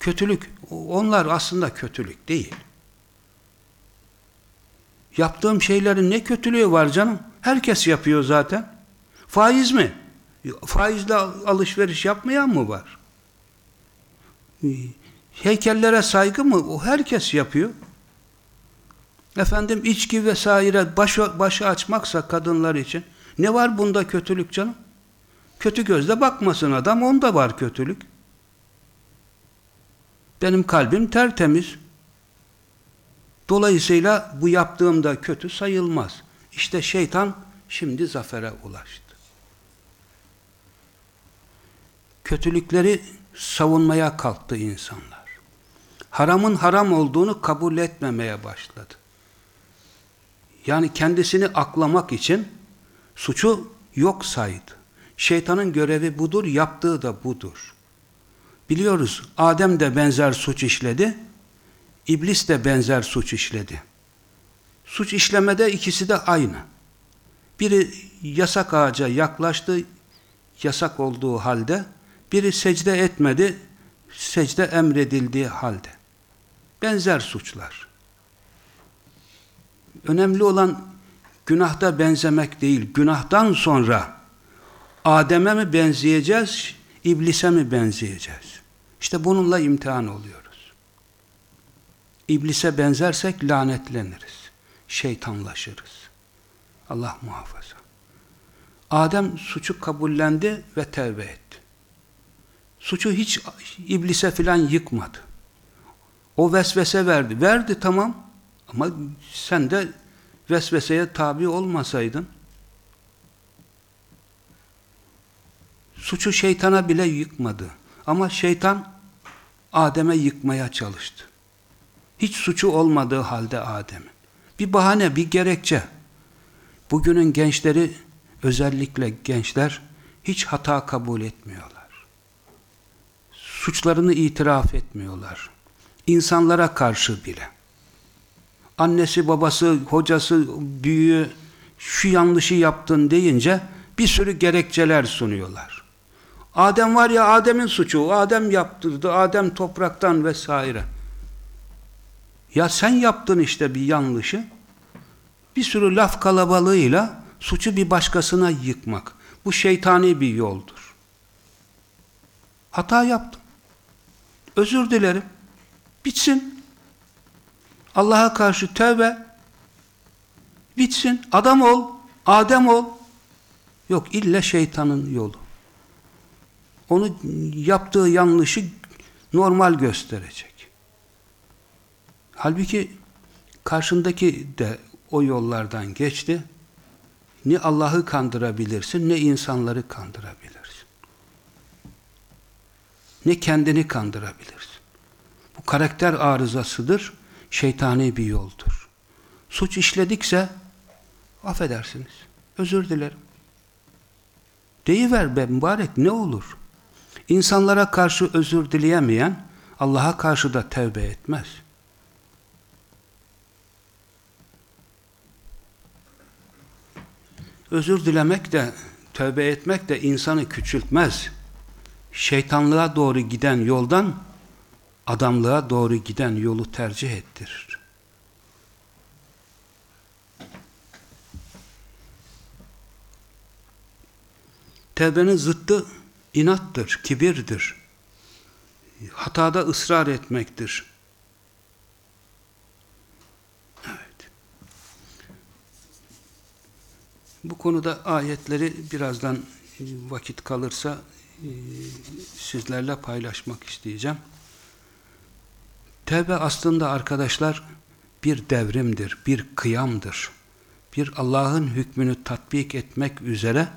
Speaker 3: Kötülük, onlar aslında kötülük değil. Yaptığım şeylerin ne kötülüğü var canım? Herkes yapıyor zaten. Faiz mi? Faizle alışveriş yapmayan mı var? Heykellere saygı mı? O herkes yapıyor. Efendim içki vesaire başı, başı açmaksa kadınlar için ne var bunda kötülük canım? Kötü gözle bakmasın adam, onda var kötülük. Benim kalbim tertemiz. Dolayısıyla bu yaptığım da kötü sayılmaz. İşte şeytan şimdi zafere ulaştı. Kötülükleri savunmaya kalktı insanlar. Haramın haram olduğunu kabul etmemeye başladı. Yani kendisini aklamak için suçu yok saydı. Şeytanın görevi budur, yaptığı da budur. Biliyoruz Adem de benzer suç işledi, İblis de benzer suç işledi. Suç işlemede ikisi de aynı. Biri yasak ağaca yaklaştı, yasak olduğu halde, biri secde etmedi, secde emredildiği halde. Benzer suçlar. Önemli olan günahta benzemek değil, günahtan sonra Adem'e mi benzeyeceğiz, İblise mi benzeyeceğiz? İşte bununla imtihan oluyoruz. İblise benzersek lanetleniriz, şeytanlaşırız. Allah muhafaza. Adem suçu kabullendi ve tevbe etti. Suçu hiç iblise filan yıkmadı. O vesvese verdi. Verdi tamam ama sen de vesveseye tabi olmasaydın suçu şeytana bile yıkmadı. Ama şeytan Adem'e yıkmaya çalıştı. Hiç suçu olmadığı halde Adem'in. Bir bahane, bir gerekçe. Bugünün gençleri, özellikle gençler, hiç hata kabul etmiyorlar. Suçlarını itiraf etmiyorlar. İnsanlara karşı bile. Annesi, babası, hocası, büyüğü, şu yanlışı yaptın deyince bir sürü gerekçeler sunuyorlar. Adem var ya Adem'in suçu, Adem yaptırdı, Adem topraktan vesaire. Ya sen yaptın işte bir yanlışı. Bir sürü laf kalabalığıyla suçu bir başkasına yıkmak. Bu şeytani bir yoldur. Hata yaptım. Özür dilerim. Bitsin. Allah'a karşı tövbe. Bitsin. Adam ol. Adem ol. Yok illa şeytanın yolu. Onu yaptığı yanlışı normal gösterecek. Halbuki karşındaki de o yollardan geçti. Ne Allah'ı kandırabilirsin, ne insanları kandırabilirsin. Ne kendini kandırabilirsin. Bu karakter arızasıdır, şeytani bir yoldur. Suç işledikse, affedersiniz, özür dilerim. Deyiver be mübarek ne olur? İnsanlara karşı özür dileyemeyen, Allah'a karşı da tevbe etmez. Özür dilemek de, tövbe etmek de insanı küçültmez. Şeytanlığa doğru giden yoldan, adamlığa doğru giden yolu tercih ettirir. Tevbenin zıttı inattır, kibirdir. Hatada ısrar etmektir. Evet. Bu konuda ayetleri birazdan e, vakit kalırsa e, sizlerle paylaşmak isteyeceğim. Tevbe aslında arkadaşlar bir devrimdir, bir kıyamdır. Bir Allah'ın hükmünü tatbik etmek üzere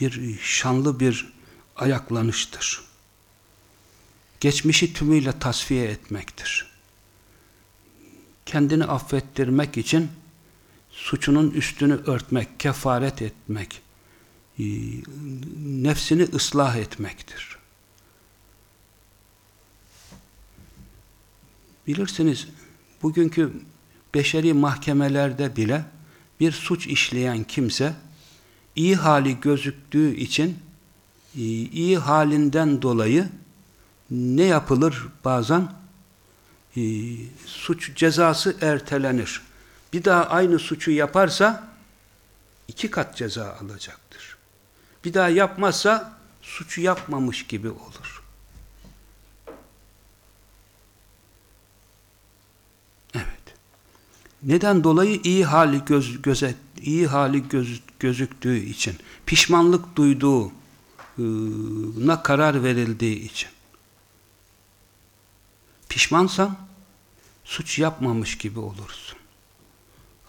Speaker 3: bir şanlı bir ayaklanıştır. Geçmişi tümüyle tasfiye etmektir. Kendini affettirmek için suçunun üstünü örtmek, kefaret etmek, e, nefsini ıslah etmektir. Bilirsiniz, bugünkü beşeri mahkemelerde bile bir suç işleyen kimse iyi hali gözüktüğü için iyi halinden dolayı ne yapılır bazen? E, suç cezası ertelenir. Bir daha aynı suçu yaparsa iki kat ceza alacaktır. Bir daha yapmazsa suçu yapmamış gibi olur. Evet. Neden dolayı iyi hali göz göze iyi hali göz, gözüktüğü için, pişmanlık duyduğuna karar verildiği için. Pişmansan suç yapmamış gibi olursun.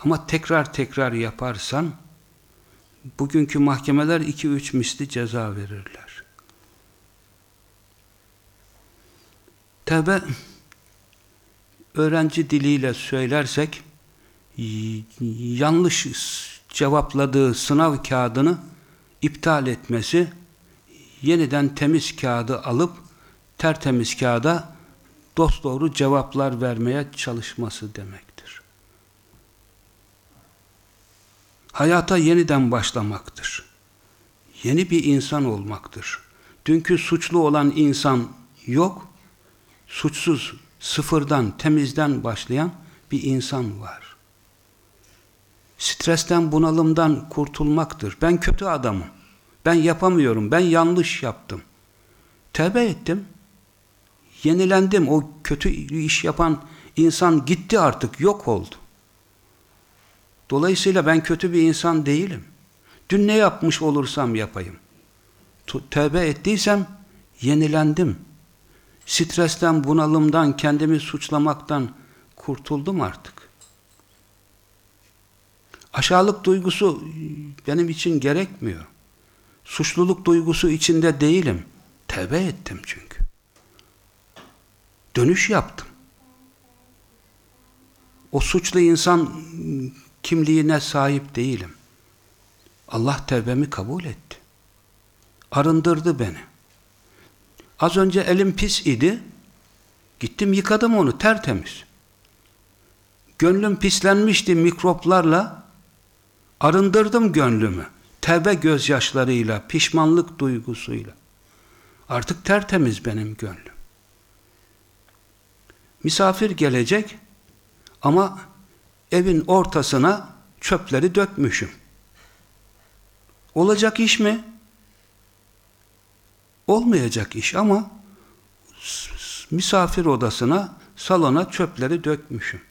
Speaker 3: Ama tekrar tekrar yaparsan bugünkü mahkemeler iki üç misli ceza verirler. Tevbe öğrenci diliyle söylersek yanlış cevapladığı sınav kağıdını iptal etmesi, yeniden temiz kağıdı alıp tertemiz kağıda dosdoğru cevaplar vermeye çalışması demektir. Hayata yeniden başlamaktır. Yeni bir insan olmaktır. Dünkü suçlu olan insan yok, suçsuz, sıfırdan, temizden başlayan bir insan var stresten, bunalımdan kurtulmaktır. Ben kötü adamım. Ben yapamıyorum. Ben yanlış yaptım. Tevbe ettim. Yenilendim. O kötü iş yapan insan gitti artık. Yok oldu. Dolayısıyla ben kötü bir insan değilim. Dün ne yapmış olursam yapayım. Tevbe ettiysem yenilendim. Stresten, bunalımdan, kendimi suçlamaktan kurtuldum artık. Aşağılık duygusu benim için gerekmiyor. Suçluluk duygusu içinde değilim. Tevbe ettim çünkü. Dönüş yaptım. O suçlu insan kimliğine sahip değilim. Allah tevbemi kabul etti. Arındırdı beni. Az önce elim pis idi. Gittim yıkadım onu tertemiz. Gönlüm pislenmişti mikroplarla. Arındırdım gönlümü. Tevbe gözyaşlarıyla, pişmanlık duygusuyla. Artık tertemiz benim gönlüm. Misafir gelecek ama evin ortasına çöpleri dökmüşüm. Olacak iş mi? Olmayacak iş ama misafir odasına, salona çöpleri dökmüşüm.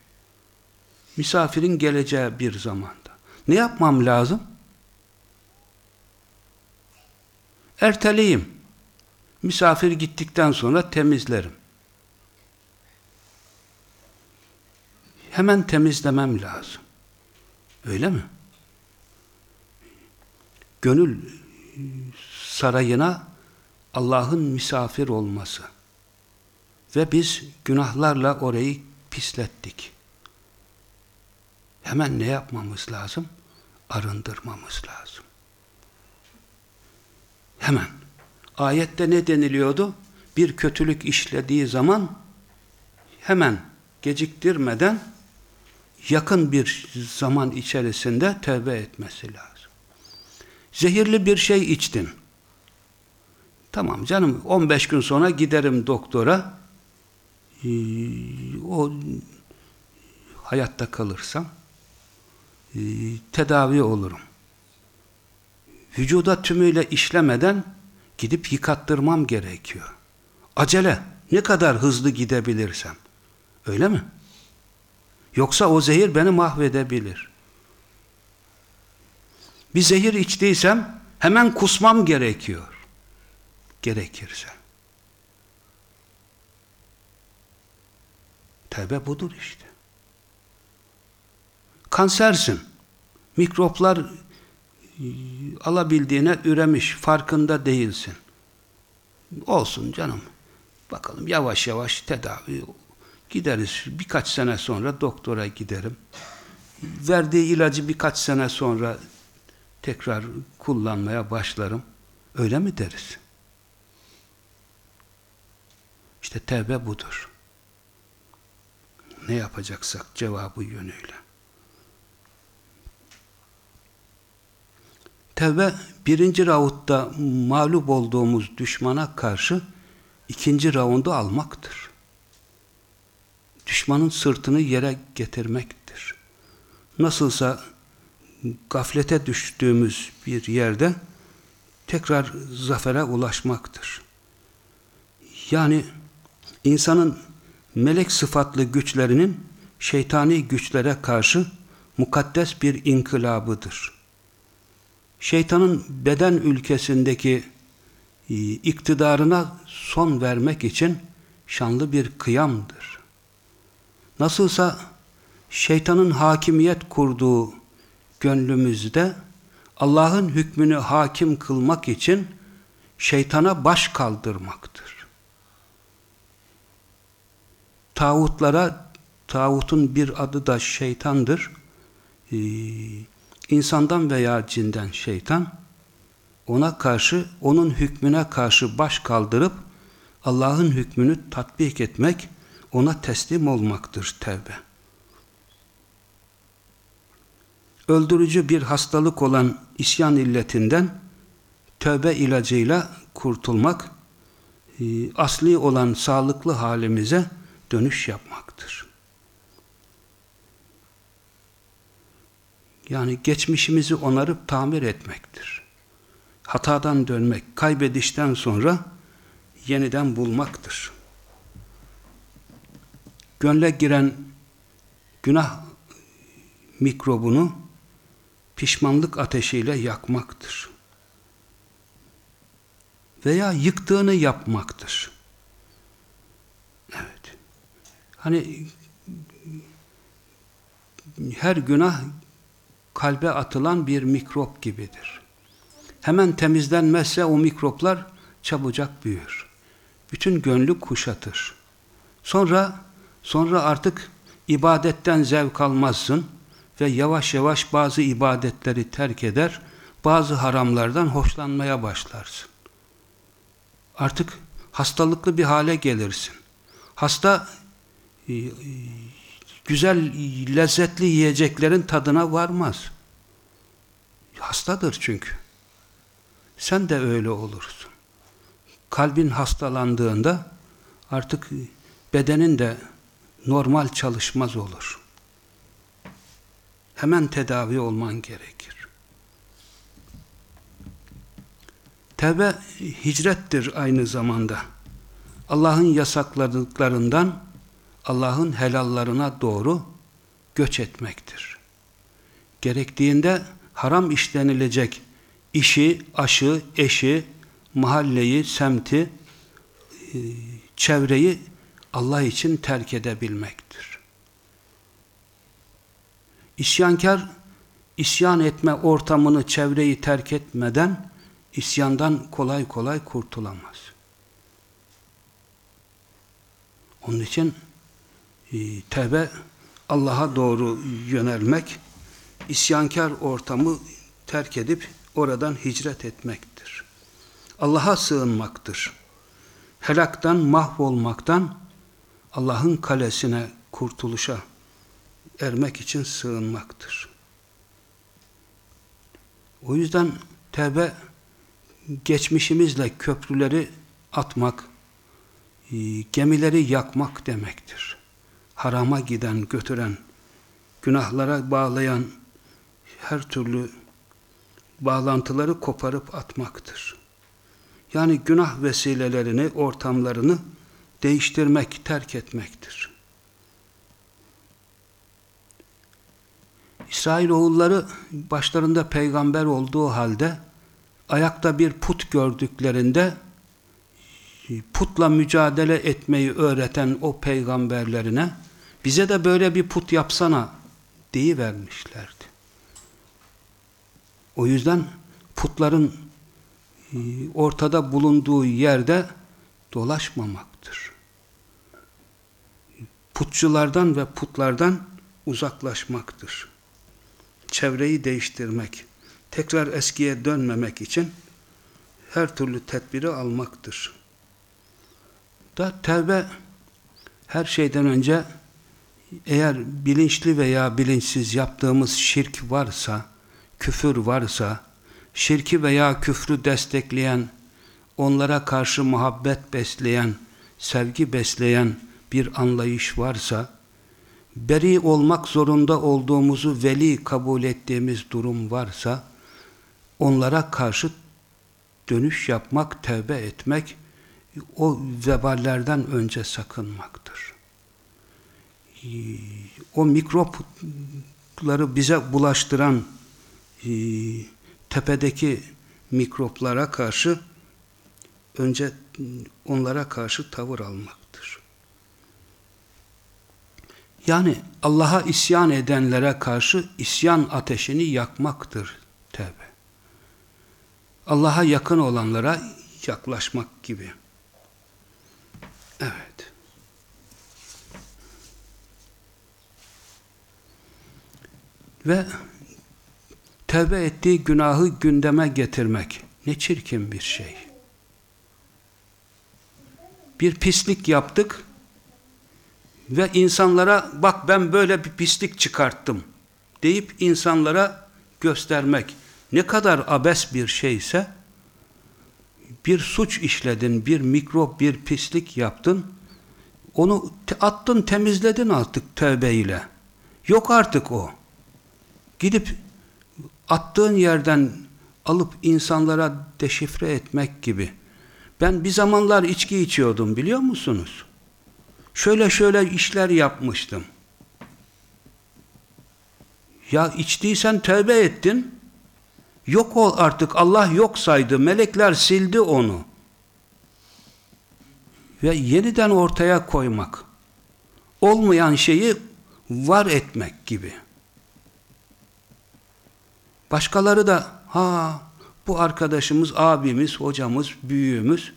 Speaker 3: Misafirin geleceği bir zaman. Ne yapmam lazım? Erteleyim. Misafir gittikten sonra temizlerim. Hemen temizlemem lazım. Öyle mi? Gönül sarayına Allah'ın misafir olması ve biz günahlarla orayı pislettik. Hemen ne yapmamız lazım? arındırmamız lazım. Hemen. Ayette ne deniliyordu? Bir kötülük işlediği zaman hemen geciktirmeden yakın bir zaman içerisinde tövbe etmesi lazım. Zehirli bir şey içtin. Tamam canım 15 gün sonra giderim doktora. Ee, o hayatta kalırsam e, tedavi olurum. Vücuda tümüyle işlemeden Gidip yıkattırmam gerekiyor. Acele. Ne kadar hızlı gidebilirsem. Öyle mi? Yoksa o zehir beni mahvedebilir. Bir zehir içtiysem hemen kusmam gerekiyor. Gerekirse. Tevbe budur işte. Kansersin. Mikroplar alabildiğine üremiş. Farkında değilsin. Olsun canım. Bakalım yavaş yavaş tedavi gideriz. Birkaç sene sonra doktora giderim. Verdiği ilacı birkaç sene sonra tekrar kullanmaya başlarım. Öyle mi deriz? İşte tevbe budur. Ne yapacaksak cevabı yönüyle. Tevbe birinci rautta mağlup olduğumuz düşmana karşı ikinci raundu almaktır. Düşmanın sırtını yere getirmektir. Nasılsa gaflete düştüğümüz bir yerde tekrar zafere ulaşmaktır. Yani insanın melek sıfatlı güçlerinin şeytani güçlere karşı mukaddes bir inkılabıdır. Şeytanın beden ülkesindeki e, iktidarına son vermek için şanlı bir kıyamdır. Nasılsa şeytanın hakimiyet kurduğu gönlümüzde Allah'ın hükmünü hakim kılmak için şeytana baş kaldırmaktır. Tağutlara, tağutun bir adı da şeytandır. İnsandan veya cinden şeytan, ona karşı, onun hükmüne karşı baş kaldırıp, Allah'ın hükmünü tatbik etmek, ona teslim olmaktır tevbe. Öldürücü bir hastalık olan isyan illetinden tövbe ilacıyla kurtulmak, e, asli olan sağlıklı halimize dönüş yapmaktır. Yani geçmişimizi onarıp tamir etmektir. Hatadan dönmek, kaybedişten sonra yeniden bulmaktır. Gönle giren günah mikrobunu pişmanlık ateşiyle yakmaktır. Veya yıktığını yapmaktır. Evet. Hani her günah kalbe atılan bir mikrop gibidir. Hemen temizlenmezse o mikroplar çabucak büyür. Bütün gönlü kuşatır. Sonra sonra artık ibadetten zevk almazsın ve yavaş yavaş bazı ibadetleri terk eder, bazı haramlardan hoşlanmaya başlarsın. Artık hastalıklı bir hale gelirsin. Hasta e, e, güzel, lezzetli yiyeceklerin tadına varmaz. Hastadır çünkü. Sen de öyle olursun. Kalbin hastalandığında artık bedenin de normal çalışmaz olur. Hemen tedavi olman gerekir. Tevbe hicrettir aynı zamanda. Allah'ın yasakladıklarından Allah'ın helallarına doğru göç etmektir. Gerektiğinde haram işlenilecek işi, aşı, eşi, mahalleyi, semti, e, çevreyi Allah için terk edebilmektir. İsyankar, isyan etme ortamını, çevreyi terk etmeden isyandan kolay kolay kurtulamaz. Onun için tevbe Allah'a doğru yönelmek, isyankar ortamı terk edip oradan hicret etmektir. Allah'a sığınmaktır. Helaktan, mahvolmaktan Allah'ın kalesine, kurtuluşa ermek için sığınmaktır. O yüzden tevbe geçmişimizle köprüleri atmak, e, gemileri yakmak demektir. Harama giden, götüren, günahlara bağlayan her türlü bağlantıları koparıp atmaktır. Yani günah vesilelerini, ortamlarını değiştirmek, terk etmektir. İsrailoğulları başlarında peygamber olduğu halde ayakta bir put gördüklerinde putla mücadele etmeyi öğreten o peygamberlerine bize de böyle bir put yapsana deyivermişlerdi. O yüzden putların e, ortada bulunduğu yerde dolaşmamaktır. Putçulardan ve putlardan uzaklaşmaktır. Çevreyi değiştirmek, tekrar eskiye dönmemek için her türlü tedbiri almaktır. Da tevbe her şeyden önce eğer bilinçli veya bilinçsiz yaptığımız şirk varsa, küfür varsa, şirki veya küfrü destekleyen, onlara karşı muhabbet besleyen, sevgi besleyen bir anlayış varsa, beri olmak zorunda olduğumuzu veli kabul ettiğimiz durum varsa, onlara karşı dönüş yapmak, tevbe etmek, o veballerden önce sakınmaktır. O mikropları bize bulaştıran e, tepedeki mikroplara karşı önce onlara karşı tavır almaktır. Yani Allah'a isyan edenlere karşı isyan ateşini yakmaktır tevbe. Allah'a yakın olanlara yaklaşmak gibi. Evet. Ve tevbe ettiği günahı gündeme getirmek ne çirkin bir şey. Bir pislik yaptık ve insanlara bak ben böyle bir pislik çıkarttım deyip insanlara göstermek ne kadar abes bir şeyse bir suç işledin, bir mikrop, bir pislik yaptın onu attın, temizledin artık tövbeyle. Yok artık o. Gidip attığın yerden alıp insanlara deşifre etmek gibi. Ben bir zamanlar içki içiyordum biliyor musunuz? Şöyle şöyle işler yapmıştım. Ya içtiysen tövbe ettin. Yok ol artık Allah yok saydı. Melekler sildi onu. Ve yeniden ortaya koymak. Olmayan şeyi var etmek gibi. Başkaları da ha bu arkadaşımız, abimiz, hocamız, büyüğümüz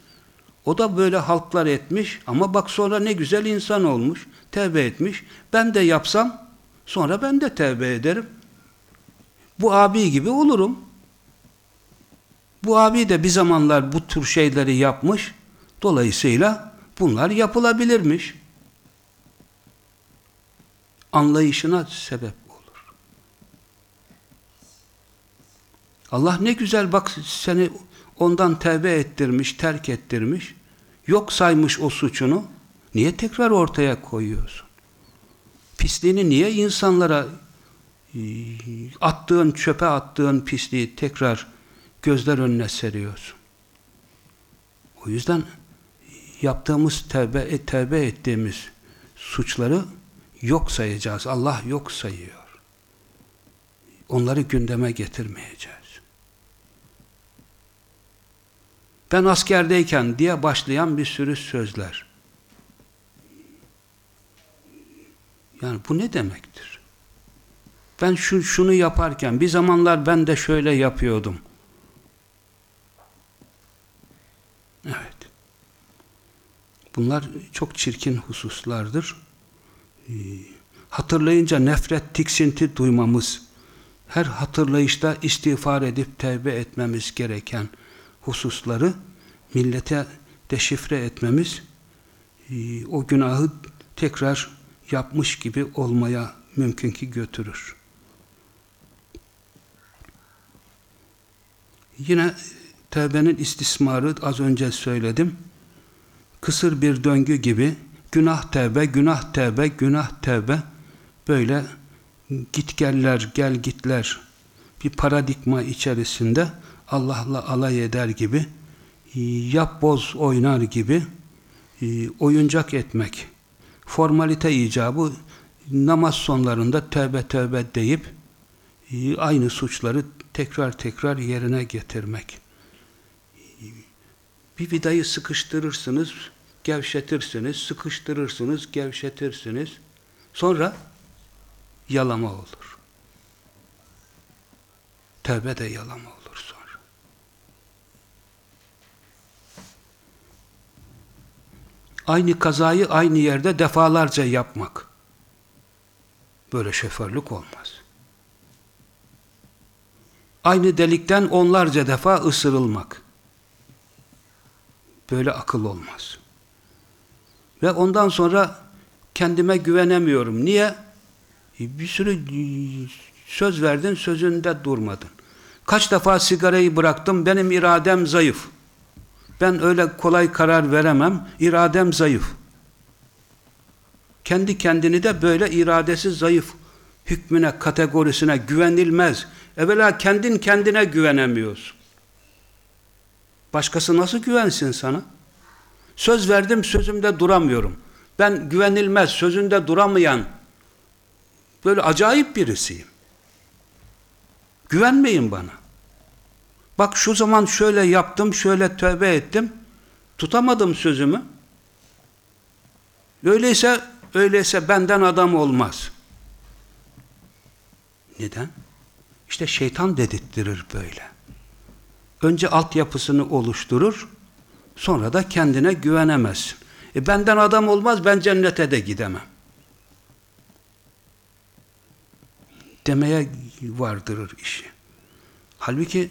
Speaker 3: o da böyle halklar etmiş ama bak sonra ne güzel insan olmuş, tevbe etmiş. Ben de yapsam sonra ben de tevbe ederim. Bu abi gibi olurum. Bu abi de bir zamanlar bu tür şeyleri yapmış. Dolayısıyla bunlar yapılabilirmiş. Anlayışına sebep Allah ne güzel bak seni ondan tevbe ettirmiş, terk ettirmiş. Yok saymış o suçunu. Niye tekrar ortaya koyuyorsun? Pisliğini niye insanlara attığın, çöpe attığın pisliği tekrar gözler önüne seriyorsun? O yüzden yaptığımız tevbe, tevbe ettiğimiz suçları yok sayacağız. Allah yok sayıyor. Onları gündeme getirmeyeceğiz. Ben askerdeyken diye başlayan bir sürü sözler. Yani bu ne demektir? Ben şu, şunu yaparken bir zamanlar ben de şöyle yapıyordum. Evet. Bunlar çok çirkin hususlardır. Ee, hatırlayınca nefret, tiksinti duymamız, her hatırlayışta istiğfar edip tevbe etmemiz gereken hususları millete deşifre etmemiz e, o günahı tekrar yapmış gibi olmaya mümkün ki götürür. Yine tevbenin istismarı az önce söyledim. Kısır bir döngü gibi günah tevbe, günah tevbe, günah tevbe böyle gitgeller, gel gitler bir paradigma içerisinde Allah'la alay eder gibi e, yap boz oynar gibi e, oyuncak etmek. Formalite icabı namaz sonlarında tövbe tövbe deyip e, aynı suçları tekrar tekrar yerine getirmek. Bir vidayı sıkıştırırsınız, gevşetirsiniz, sıkıştırırsınız, gevşetirsiniz. Sonra yalama olur. Tövbe de yalama olur Aynı kazayı aynı yerde defalarca yapmak. Böyle şoförlük olmaz. Aynı delikten onlarca defa ısırılmak. Böyle akıl olmaz. Ve ondan sonra kendime güvenemiyorum. Niye? E, Bir sürü e, söz verdin, sözünde durmadın. Kaç defa sigarayı bıraktım, benim iradem zayıf. Ben öyle kolay karar veremem, iradem zayıf. Kendi kendini de böyle iradesi zayıf hükmüne, kategorisine güvenilmez. Evvela kendin kendine güvenemiyorsun. Başkası nasıl güvensin sana? Söz verdim, sözümde duramıyorum. Ben güvenilmez, sözünde duramayan böyle acayip birisiyim. Güvenmeyin bana. Bak şu zaman şöyle yaptım, şöyle tövbe ettim. Tutamadım sözümü. Öyleyse, öyleyse benden adam olmaz. Neden? İşte şeytan dedirttirir böyle. Önce altyapısını oluşturur, sonra da kendine güvenemezsin. E benden adam olmaz, ben cennete de gidemem. Demeye vardırır işi. Halbuki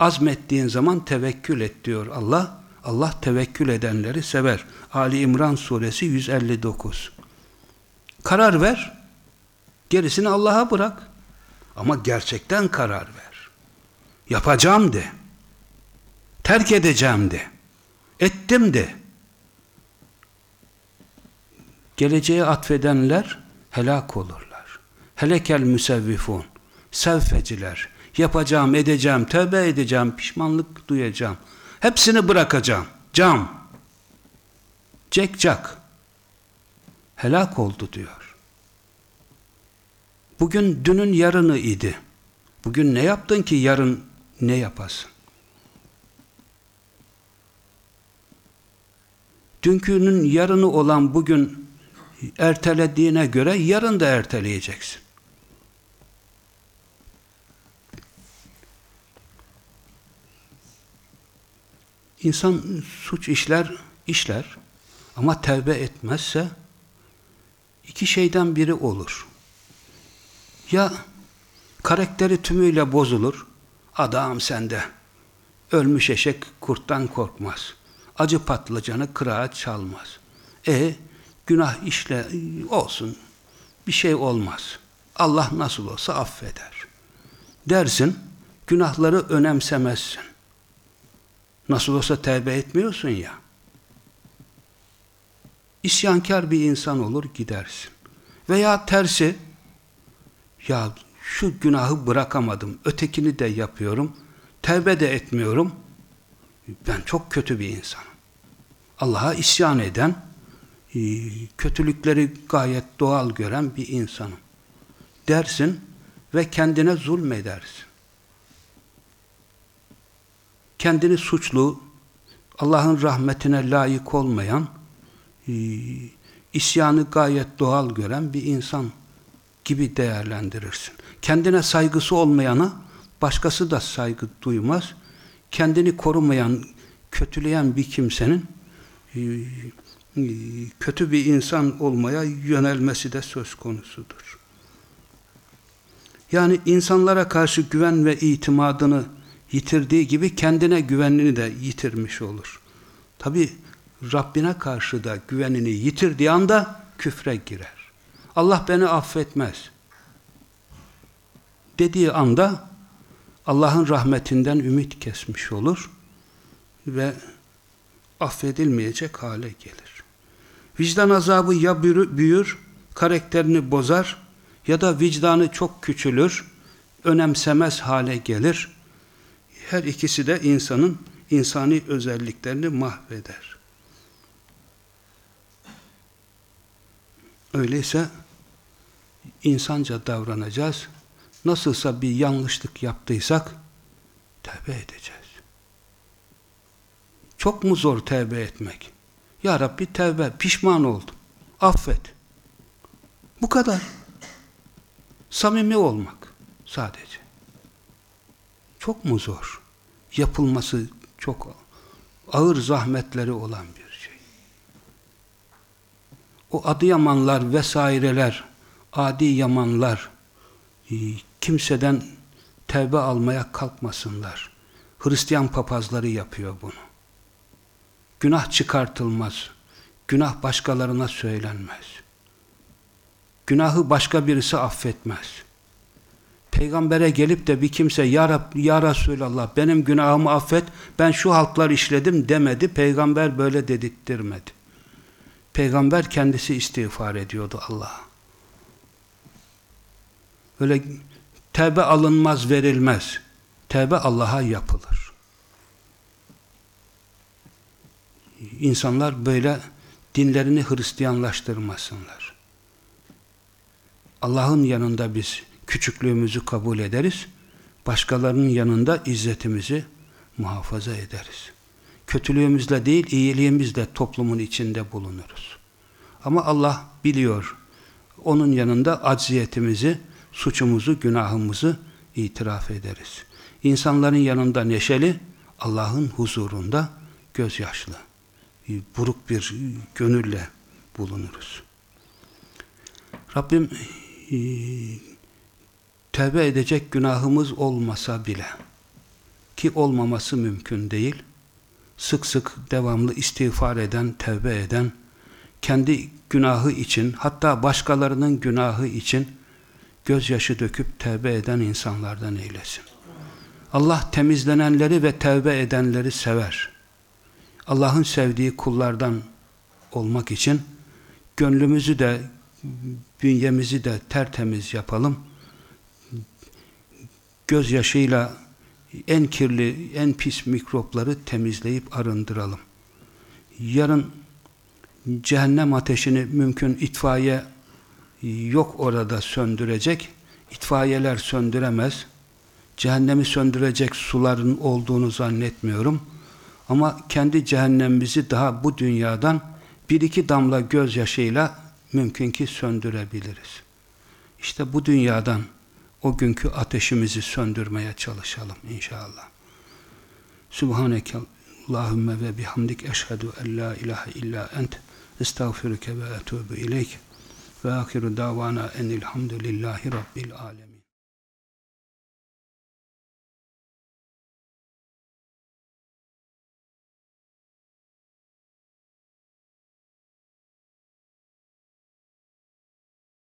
Speaker 3: azmettiğin zaman tevekkül et diyor Allah. Allah tevekkül edenleri sever. Ali İmran suresi 159. Karar ver, gerisini Allah'a bırak. Ama gerçekten karar ver. Yapacağım de. Terk edeceğim de. Ettim de. Geleceğe atfedenler helak olurlar. Helekel müsevvifun. Sevfeciler. Yapacağım, edeceğim, tövbe edeceğim, pişmanlık duyacağım. Hepsini bırakacağım. Cam. Cekcak. Helak oldu diyor. Bugün dünün yarını idi. Bugün ne yaptın ki yarın ne yapasın? Dünkünün yarını olan bugün ertelediğine göre yarın da erteleyeceksin. İnsan suç işler, işler ama tevbe etmezse iki şeyden biri olur. Ya karakteri tümüyle bozulur, adam sende, ölmüş eşek kurttan korkmaz, acı patlıcanı kırağa çalmaz. E günah işle olsun, bir şey olmaz. Allah nasıl olsa affeder. Dersin, günahları önemsemezsin. Nasıl olsa tevbe etmiyorsun ya. İsyankar bir insan olur gidersin. Veya tersi, ya şu günahı bırakamadım, ötekini de yapıyorum, tevbe de etmiyorum, ben çok kötü bir insanım. Allah'a isyan eden, kötülükleri gayet doğal gören bir insanım. Dersin ve kendine zulmedersin. Kendini suçlu, Allah'ın rahmetine layık olmayan, isyanı gayet doğal gören bir insan gibi değerlendirirsin. Kendine saygısı olmayana başkası da saygı duymaz. Kendini korumayan, kötüleyen bir kimsenin kötü bir insan olmaya yönelmesi de söz konusudur. Yani insanlara karşı güven ve itimadını yitirdiği gibi kendine güvenini de yitirmiş olur. Tabi Rabbine karşı da güvenini yitirdiği anda küfre girer. Allah beni affetmez. Dediği anda Allah'ın rahmetinden ümit kesmiş olur ve affedilmeyecek hale gelir. Vicdan azabı ya büyür, karakterini bozar ya da vicdanı çok küçülür, önemsemez hale gelir. Her ikisi de insanın insani özelliklerini mahveder. Öyleyse insanca davranacağız. Nasılsa bir yanlışlık yaptıysak tövbe edeceğiz. Çok mu zor tövbe etmek? Ya Rabbi tövbe, pişman oldum. Affet. Bu kadar. Samimi olmak sadece. Çok mu zor? Yapılması çok ağır zahmetleri olan bir şey. O Adıyamanlar vesaireler, adi yamanlar e, kimseden tevbe almaya kalkmasınlar. Hristiyan papazları yapıyor bunu. Günah çıkartılmaz. Günah başkalarına söylenmez. Günahı başka birisi affetmez. Peygambere gelip de bir kimse ya, Rab, ya Resulallah benim günahımı affet ben şu halklar işledim demedi. Peygamber böyle dedirttirmedi. Peygamber kendisi istiğfar ediyordu Allah'a. Öyle tevbe alınmaz verilmez. Tevbe Allah'a yapılır. İnsanlar böyle dinlerini Hristiyanlaştırmasınlar. Allah'ın yanında biz küçüklüğümüzü kabul ederiz. Başkalarının yanında izzetimizi muhafaza ederiz. Kötülüğümüzle değil, iyiliğimizle toplumun içinde bulunuruz. Ama Allah biliyor. Onun yanında acziyetimizi, suçumuzu, günahımızı itiraf ederiz. İnsanların yanında neşeli, Allah'ın huzurunda gözyaşlı, buruk bir gönülle bulunuruz. Rabbim e, tevbe edecek günahımız olmasa bile ki olmaması mümkün değil sık sık devamlı istiğfar eden, tevbe eden kendi günahı için hatta başkalarının günahı için gözyaşı döküp tevbe eden insanlardan eylesin. Allah temizlenenleri ve tevbe edenleri sever. Allah'ın sevdiği kullardan olmak için gönlümüzü de bünyemizi de tertemiz yapalım. Gözyaşıyla en kirli, en pis mikropları temizleyip arındıralım. Yarın cehennem ateşini mümkün itfaiye yok orada söndürecek. İtfaiyeler söndüremez. Cehennemi söndürecek suların olduğunu zannetmiyorum. Ama kendi cehennemimizi daha bu dünyadan bir iki damla gözyaşıyla mümkün ki söndürebiliriz. İşte bu dünyadan o günkü ateşimizi söndürmeye çalışalım inşallah. Subhaneke Allahümme ve bihamdik eşhedü en la ilahe illa ent estağfiruke ve etûbü ileyk ve ahiru davana enilhamdülillahi rabbil alemin.